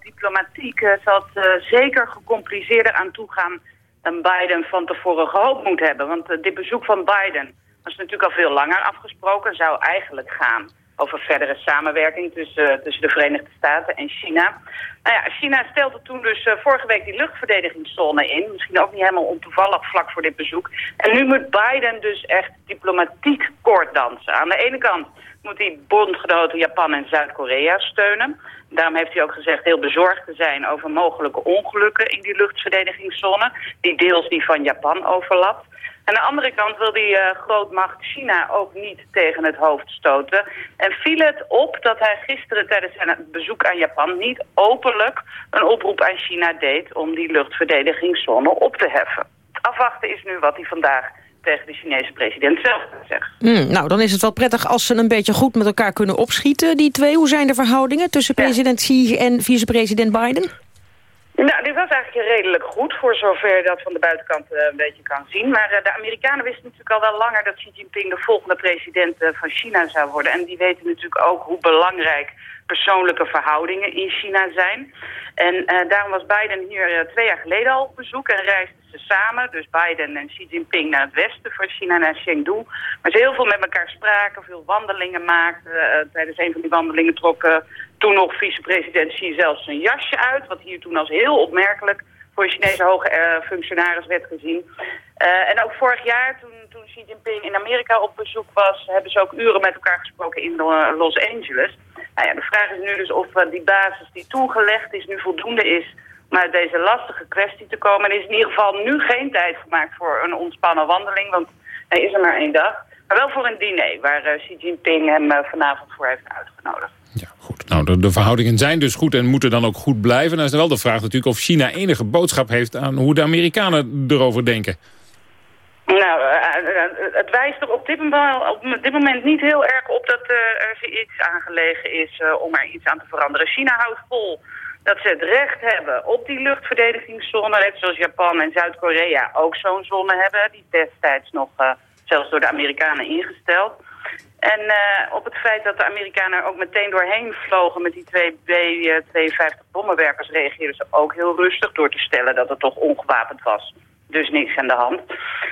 diplomatiek uh, zal het uh, zeker gecompliceerder aan toegaan dan Biden van tevoren gehoopt moet hebben. Want uh, dit bezoek van Biden was natuurlijk al veel langer afgesproken. Zou eigenlijk gaan over verdere samenwerking tussen, tussen de Verenigde Staten en China. Nou ja, China stelde toen dus vorige week die luchtverdedigingszone in. Misschien ook niet helemaal ontoevallig vlak voor dit bezoek. En nu moet Biden dus echt diplomatiek kort dansen. Aan de ene kant moet hij bondgenoten Japan en Zuid-Korea steunen. Daarom heeft hij ook gezegd heel bezorgd te zijn over mogelijke ongelukken in die luchtverdedigingszone. Die deels die van Japan overlapt. Aan de andere kant wil die uh, grootmacht China ook niet tegen het hoofd stoten. En viel het op dat hij gisteren tijdens zijn bezoek aan Japan niet openlijk een oproep aan China deed om die luchtverdedigingszone op te heffen. Afwachten is nu wat hij vandaag tegen de Chinese president zelf zegt. Mm, nou, dan is het wel prettig als ze een beetje goed met elkaar kunnen opschieten, die twee. Hoe zijn de verhoudingen tussen president Xi en vicepresident Biden? Nou, dit was eigenlijk redelijk goed, voor zover dat van de buitenkant uh, een beetje kan zien. Maar uh, de Amerikanen wisten natuurlijk al wel langer dat Xi Jinping de volgende president uh, van China zou worden. En die weten natuurlijk ook hoe belangrijk persoonlijke verhoudingen in China zijn. En daarom was Biden hier twee jaar geleden al op bezoek en reisden ze samen. Dus Biden en Xi Jinping naar het westen van China, naar Chengdu. Maar ze heel veel met elkaar spraken, veel wandelingen maakten. tijdens een van die wandelingen trokken toen nog vicepresident Xi zelfs zijn jasje uit. Wat hier toen als heel opmerkelijk voor een Chinese hoge functionaris werd gezien. En ook vorig jaar, toen Xi Jinping in Amerika op bezoek was... hebben ze ook uren met elkaar gesproken in uh, Los Angeles. Nou ja, de vraag is nu dus of die basis die toegelegd is nu voldoende is... om uit deze lastige kwestie te komen. Er is in ieder geval nu geen tijd gemaakt voor een ontspannen wandeling... want er is er maar één dag. Maar wel voor een diner waar Xi Jinping hem vanavond voor heeft uitgenodigd. Ja, goed. Nou, de, de, verhoudingen zijn dus goed en moeten dan ook goed blijven. Dan is er wel de vraag natuurlijk of China enige boodschap heeft... aan hoe de Amerikanen erover denken. Nou, het wijst er op dit, moment, niet heel erg op dat er iets aangelegen is om er iets aan te veranderen. China houdt vol dat ze het recht hebben op die luchtverdedigingszone, net zoals Japan en Zuid-Korea ook zo'n zone hebben, die destijds nog zelfs door de Amerikanen ingesteld. En op het feit dat de Amerikanen er ook meteen doorheen vlogen met die twee B-52 bommenwerpers reageerden ze ook heel rustig door te stellen dat het toch ongewapend was. Dus niks aan de hand.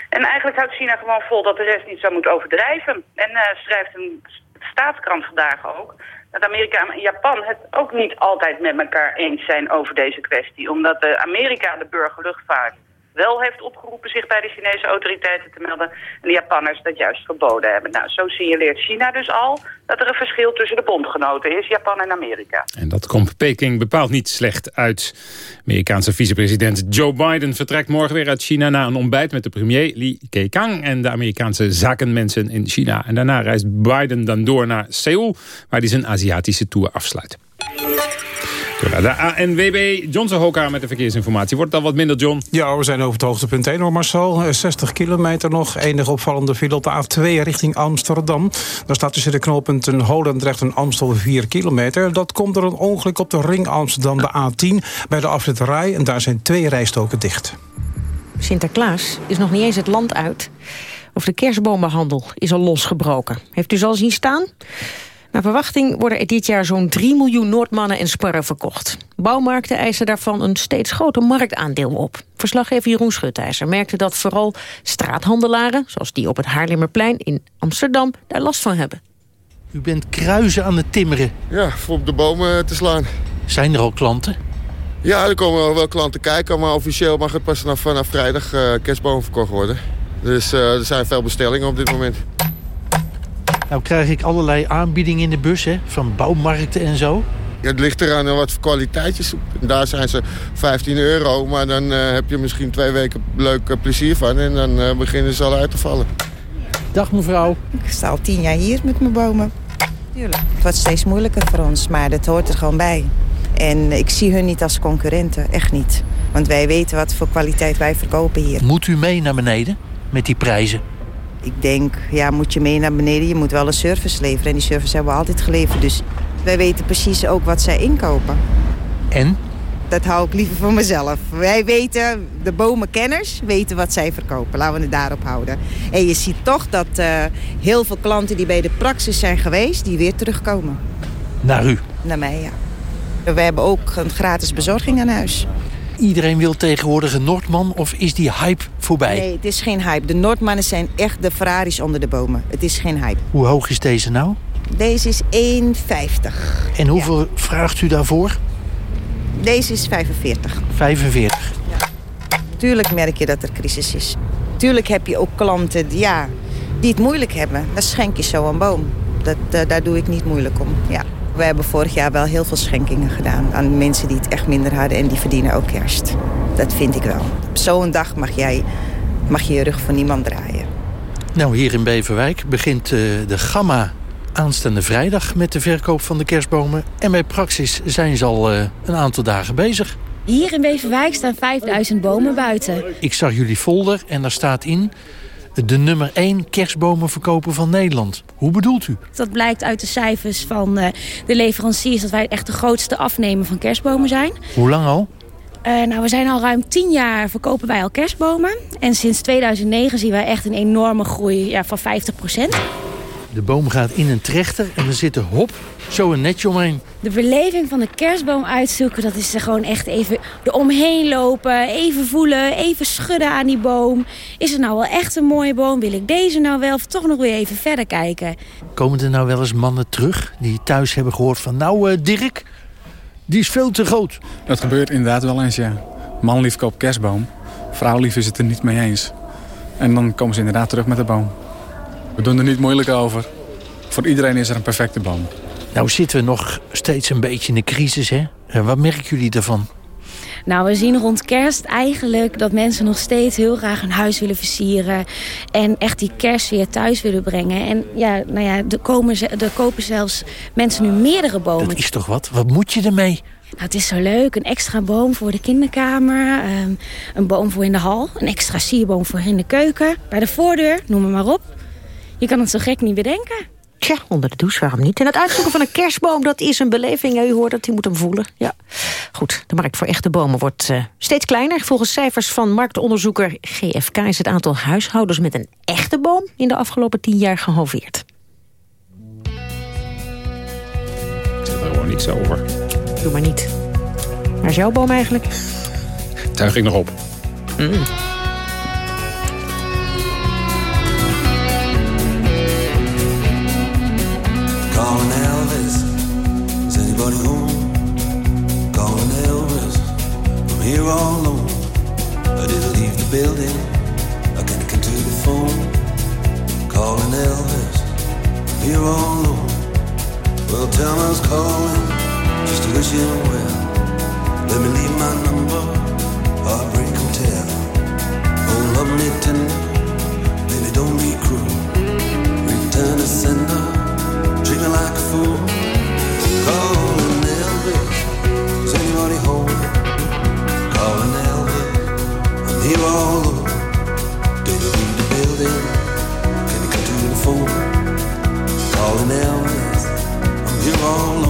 En eigenlijk houdt China gewoon vol dat de rest niet zo moet overdrijven. En uh, schrijft een staatskrant vandaag ook dat Amerika en Japan het ook niet altijd met elkaar eens zijn over deze kwestie. Omdat de Amerika de burgerluchtvaart wel heeft opgeroepen zich bij de Chinese autoriteiten te melden. En de Japanners dat juist verboden hebben. Nou, zo signaleert China dus al dat er een verschil tussen de bondgenoten is, Japan en Amerika. En dat komt Peking bepaald niet slecht uit. Amerikaanse vicepresident Joe Biden vertrekt morgen weer uit China... na een ontbijt met de premier Li Keqiang en de Amerikaanse zakenmensen in China. En daarna reist Biden dan door naar Seoul, waar hij zijn Aziatische tour afsluit. De ANWB, Johnson Hoka met de verkeersinformatie. Wordt het al wat minder, John? Ja, we zijn over het hoogtepunt 1 hoor Marcel. 60 kilometer nog. Enige opvallende file op de A2 richting Amsterdam. Daar staat tussen de knooppunten Holendrecht en Amstel 4 kilometer. Dat komt door een ongeluk op de ring Amsterdam, de A10... bij de afrit Rij. En daar zijn twee rijstoken dicht. Sinterklaas is nog niet eens het land uit. Of de kerstbomenhandel is al losgebroken. Heeft u ze al zien staan? Naar verwachting worden er dit jaar zo'n 3 miljoen Noordmannen en sparren verkocht. Bouwmarkten eisen daarvan een steeds groter marktaandeel op. Verslaggever Jeroen Schutijzer merkte dat vooral straathandelaren... zoals die op het Haarlemmerplein in Amsterdam, daar last van hebben. U bent kruisen aan het timmeren. Ja, voor op de bomen te slaan. Zijn er al klanten? Ja, er komen wel klanten kijken, maar officieel mag het pas vanaf, vanaf vrijdag uh, kerstbomen verkocht worden. Dus uh, er zijn veel bestellingen op dit moment. Nou krijg ik allerlei aanbiedingen in de bus, hè, van bouwmarkten en zo. Ja, het ligt eraan wat voor kwaliteitjes. Daar zijn ze 15 euro, maar dan uh, heb je misschien twee weken leuk uh, plezier van. En dan uh, beginnen ze al uit te vallen. Dag mevrouw. Ik sta al tien jaar hier met mijn bomen. Tuurlijk. Het wordt steeds moeilijker voor ons, maar dat hoort er gewoon bij. En ik zie hun niet als concurrenten, echt niet. Want wij weten wat voor kwaliteit wij verkopen hier. Moet u mee naar beneden met die prijzen? Ik denk, ja, moet je mee naar beneden. Je moet wel een service leveren. En die service hebben we altijd geleverd. Dus wij weten precies ook wat zij inkopen. En? Dat hou ik liever voor mezelf. Wij weten, de bomenkenners weten wat zij verkopen. Laten we het daarop houden. En je ziet toch dat uh, heel veel klanten die bij de praxis zijn geweest... die weer terugkomen. Naar u? Naar mij, ja. We hebben ook een gratis bezorging aan huis. Iedereen wil tegenwoordig een Noordman of is die hype voorbij? Nee, het is geen hype. De Noordmannen zijn echt de Ferraris onder de bomen. Het is geen hype. Hoe hoog is deze nou? Deze is 1,50. En hoeveel vraagt u daarvoor? Deze is 45. 45. Tuurlijk merk je dat er crisis is. Tuurlijk heb je ook klanten die, ja, die het moeilijk hebben. Dan schenk je zo een boom. Dat, daar doe ik niet moeilijk om. Ja. We hebben vorig jaar wel heel veel schenkingen gedaan... aan mensen die het echt minder hadden en die verdienen ook kerst. Dat vind ik wel. Op zo'n dag mag, jij, mag je je rug voor niemand draaien. Nou, hier in Beverwijk begint eh, de Gamma aanstaande vrijdag... met de verkoop van de kerstbomen. En bij Praxis zijn ze al eh, een aantal dagen bezig. Hier in Beverwijk staan 5000 bomen buiten. Ik zag jullie folder en daar staat in... de nummer 1 kerstbomenverkoper van Nederland. Hoe bedoelt u? Dat blijkt uit de cijfers van eh, de leveranciers... dat wij echt de grootste afnemer van kerstbomen zijn. Hoe lang al? Uh, nou, we zijn al ruim 10 jaar verkopen wij al kerstbomen. En sinds 2009 zien wij echt een enorme groei ja, van 50 De boom gaat in een trechter en er zit er hop zo een netje omheen. De beleving van de kerstboom uitzoeken, dat is er gewoon echt even eromheen lopen. Even voelen, even schudden aan die boom. Is het nou wel echt een mooie boom? Wil ik deze nou wel? Of toch nog weer even verder kijken? Komen er nou wel eens mannen terug die thuis hebben gehoord van... nou uh, Dirk, die is veel te groot. Dat gebeurt inderdaad wel eens, ja. Manlief koopt kerstboom. Vrouwlief is het er niet mee eens. En dan komen ze inderdaad terug met de boom. We doen er niet moeilijk over. Voor iedereen is er een perfecte boom. Nou zitten we nog steeds een beetje in de crisis, hè? En wat merken jullie daarvan? Nou, we zien rond kerst eigenlijk dat mensen nog steeds heel graag een huis willen versieren. En echt die kerst weer thuis willen brengen. En ja, nou ja, er, komen, er kopen zelfs mensen nu meerdere bomen. Dat is toch wat? Wat moet je ermee? Nou, het is zo leuk. Een extra boom voor de kinderkamer. Um, een boom voor in de hal. Een extra sierboom voor in de keuken. Bij de voordeur, noem maar op. Je kan het zo gek niet bedenken. Tja, onder de douche, waarom niet? En het uitzoeken van een kerstboom, dat is een beleving. Ja, u hoort dat, u moet hem voelen. Ja. Goed, de markt voor echte bomen wordt uh, steeds kleiner. Volgens cijfers van marktonderzoeker GFK... is het aantal huishoudens met een echte boom... in de afgelopen tien jaar gehalveerd. Ik zeg er gewoon niets over. Doe maar niet. Waar is jouw boom eigenlijk? Tuig ik nog op. Mm. Calling Elvis, is anybody home? Calling Elvis, I'm here all alone. I didn't leave the building, I can't get to the phone. Calling Elvis, I'm here all alone. Well, tell me calling, just to wish him well. Let me leave my number, Heartbreak Hotel. Oh, love me tender, baby, don't be cruel. Return to sender drinking like a fool. Calling Elvis, is anybody home? Calling Elvis, I'm here all alone. Did you leave the building? Can you come to the phone? Calling Elvis, I'm here all alone.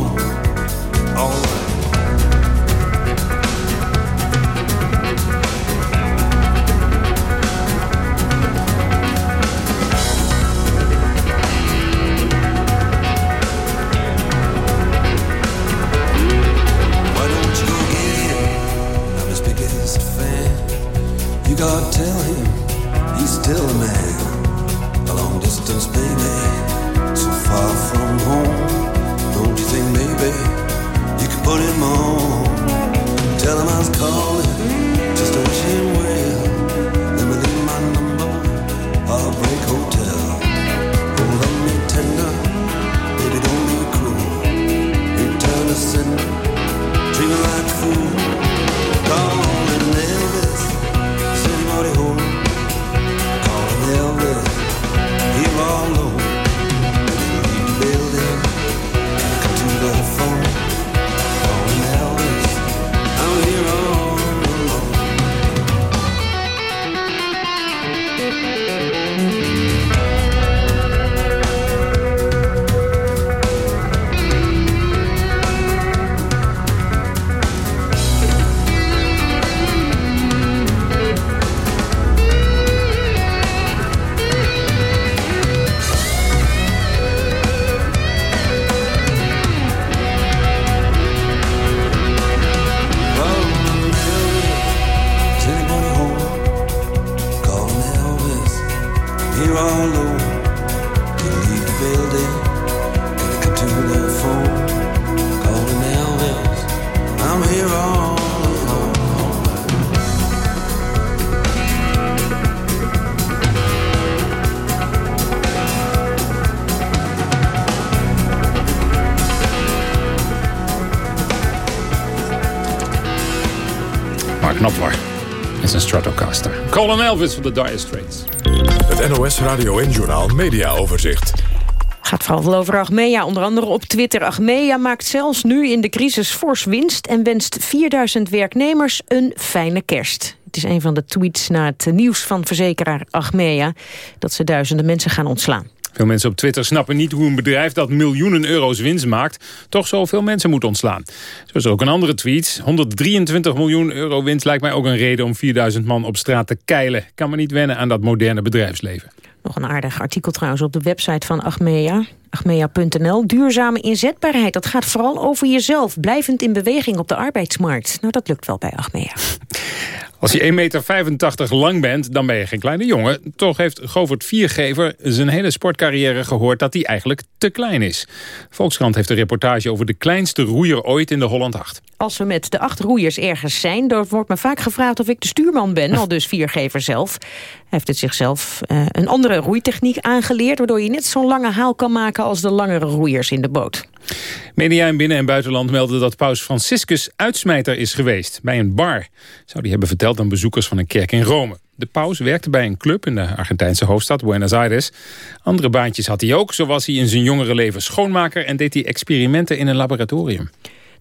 Colin Elvis van de Dire Straits. Het NOS Radio en Journaal Media Overzicht. Gaat vooral over Achmea, onder andere op Twitter. Achmea maakt zelfs nu in de crisis fors winst... en wenst 4000 werknemers een fijne kerst. Het is een van de tweets na het nieuws van verzekeraar Achmea... dat ze duizenden mensen gaan ontslaan. Veel mensen op Twitter snappen niet hoe een bedrijf dat miljoenen euro's winst maakt... toch zoveel mensen moet ontslaan. Zo is er ook een andere tweet. 123 miljoen euro winst lijkt mij ook een reden om 4000 man op straat te keilen. Kan me niet wennen aan dat moderne bedrijfsleven. Nog een aardig artikel trouwens op de website van Achmea. Achmea.nl. Duurzame inzetbaarheid, dat gaat vooral over jezelf. Blijvend in beweging op de arbeidsmarkt. Nou, dat lukt wel bij Achmea. Als je 1,85 meter lang bent, dan ben je geen kleine jongen. Toch heeft Govert Viergever zijn hele sportcarrière gehoord... dat hij eigenlijk te klein is. Volkskrant heeft een reportage over de kleinste roeier ooit in de Holland 8. Als we met de acht roeiers ergens zijn... dan wordt me vaak gevraagd of ik de stuurman ben, al dus Viergever zelf. Hij heeft het zichzelf uh, een andere roeitechniek aangeleerd... waardoor je net zo'n lange haal kan maken als de langere roeiers in de boot. Media in binnen- en buitenland melden dat paus Franciscus uitsmijter is geweest. Bij een bar, zou die hebben verteld aan bezoekers van een kerk in Rome. De paus werkte bij een club in de Argentijnse hoofdstad Buenos Aires. Andere baantjes had hij ook. Zo was hij in zijn jongere leven schoonmaker... en deed hij experimenten in een laboratorium.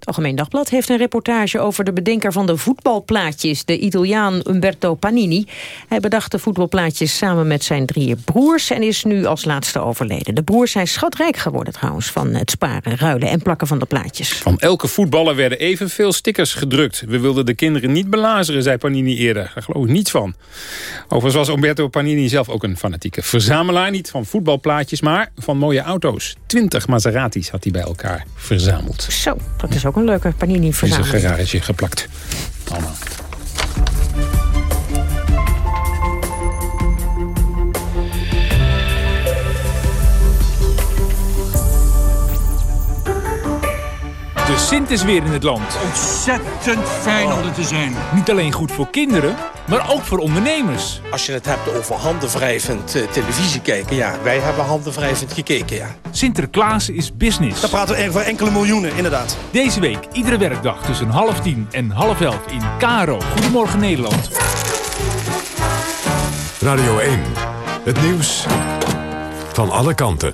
Het Algemeen Dagblad heeft een reportage over de bedenker van de voetbalplaatjes, de Italiaan Umberto Panini. Hij bedacht de voetbalplaatjes samen met zijn drie broers en is nu als laatste overleden. De broers zijn schatrijk geworden trouwens van het sparen, ruilen en plakken van de plaatjes. Van elke voetballer werden evenveel stickers gedrukt. We wilden de kinderen niet belazeren, zei Panini eerder. Daar geloof ik niets van. Overigens was Umberto Panini zelf ook een fanatieke verzamelaar. Niet van voetbalplaatjes, maar van mooie auto's. Twintig Maseratis had hij bij elkaar verzameld. Zo, dat is ook een leuke panini Is een garage geplakt. Allemaal. Sint is weer in het land. Ontzettend fijn om er te zijn. Niet alleen goed voor kinderen, maar ook voor ondernemers. Als je het hebt over handenwrijvend uh, televisie kijken, ja, wij hebben handenwrijvend gekeken, ja. Sinterklaas is business. Dan praten we over enkele miljoenen, inderdaad. Deze week, iedere werkdag tussen half tien en half elf in Karo. Goedemorgen Nederland. Radio 1, het nieuws van alle kanten.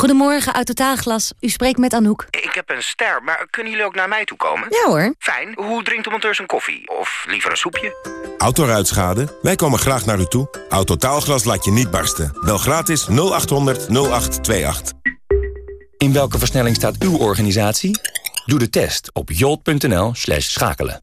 Goedemorgen, uit Totaalglas. U spreekt met Anouk. Ik heb een ster, maar kunnen jullie ook naar mij toe komen? Ja hoor. Fijn. Hoe drinkt de monteur zijn koffie? Of liever een soepje? Autoruitschade? Wij komen graag naar u toe. Autotaalglas laat je niet barsten. Bel gratis 0800 0828. In welke versnelling staat uw organisatie? Doe de test op jolt.nl slash schakelen.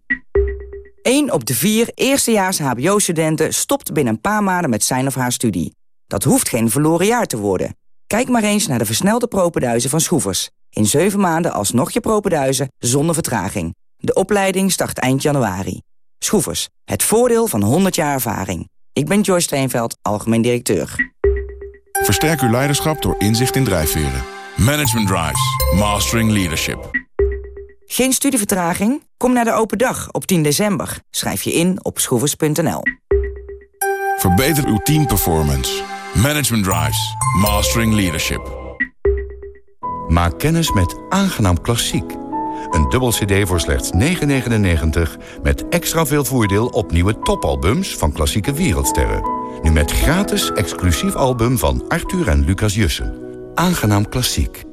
1 op de 4 eerstejaars hbo-studenten stopt binnen een paar maanden met zijn of haar studie. Dat hoeft geen verloren jaar te worden. Kijk maar eens naar de versnelde propenduizen van Schroevers. In 7 maanden alsnog je propenduizen zonder vertraging. De opleiding start eind januari. Schroevers, het voordeel van 100 jaar ervaring. Ik ben Joyce Steenveld, algemeen directeur. Versterk uw leiderschap door inzicht in drijfveren. Management Drives. Mastering Leadership. Geen studievertraging? Kom naar de open dag op 10 december. Schrijf je in op schroevers.nl. Verbeter uw teamperformance. Management Drives. Mastering Leadership. Maak kennis met Aangenaam Klassiek. Een dubbel cd voor slechts 9,99... met extra veel voordeel op nieuwe topalbums van klassieke wereldsterren. Nu met gratis exclusief album van Arthur en Lucas Jussen. Aangenaam Klassiek.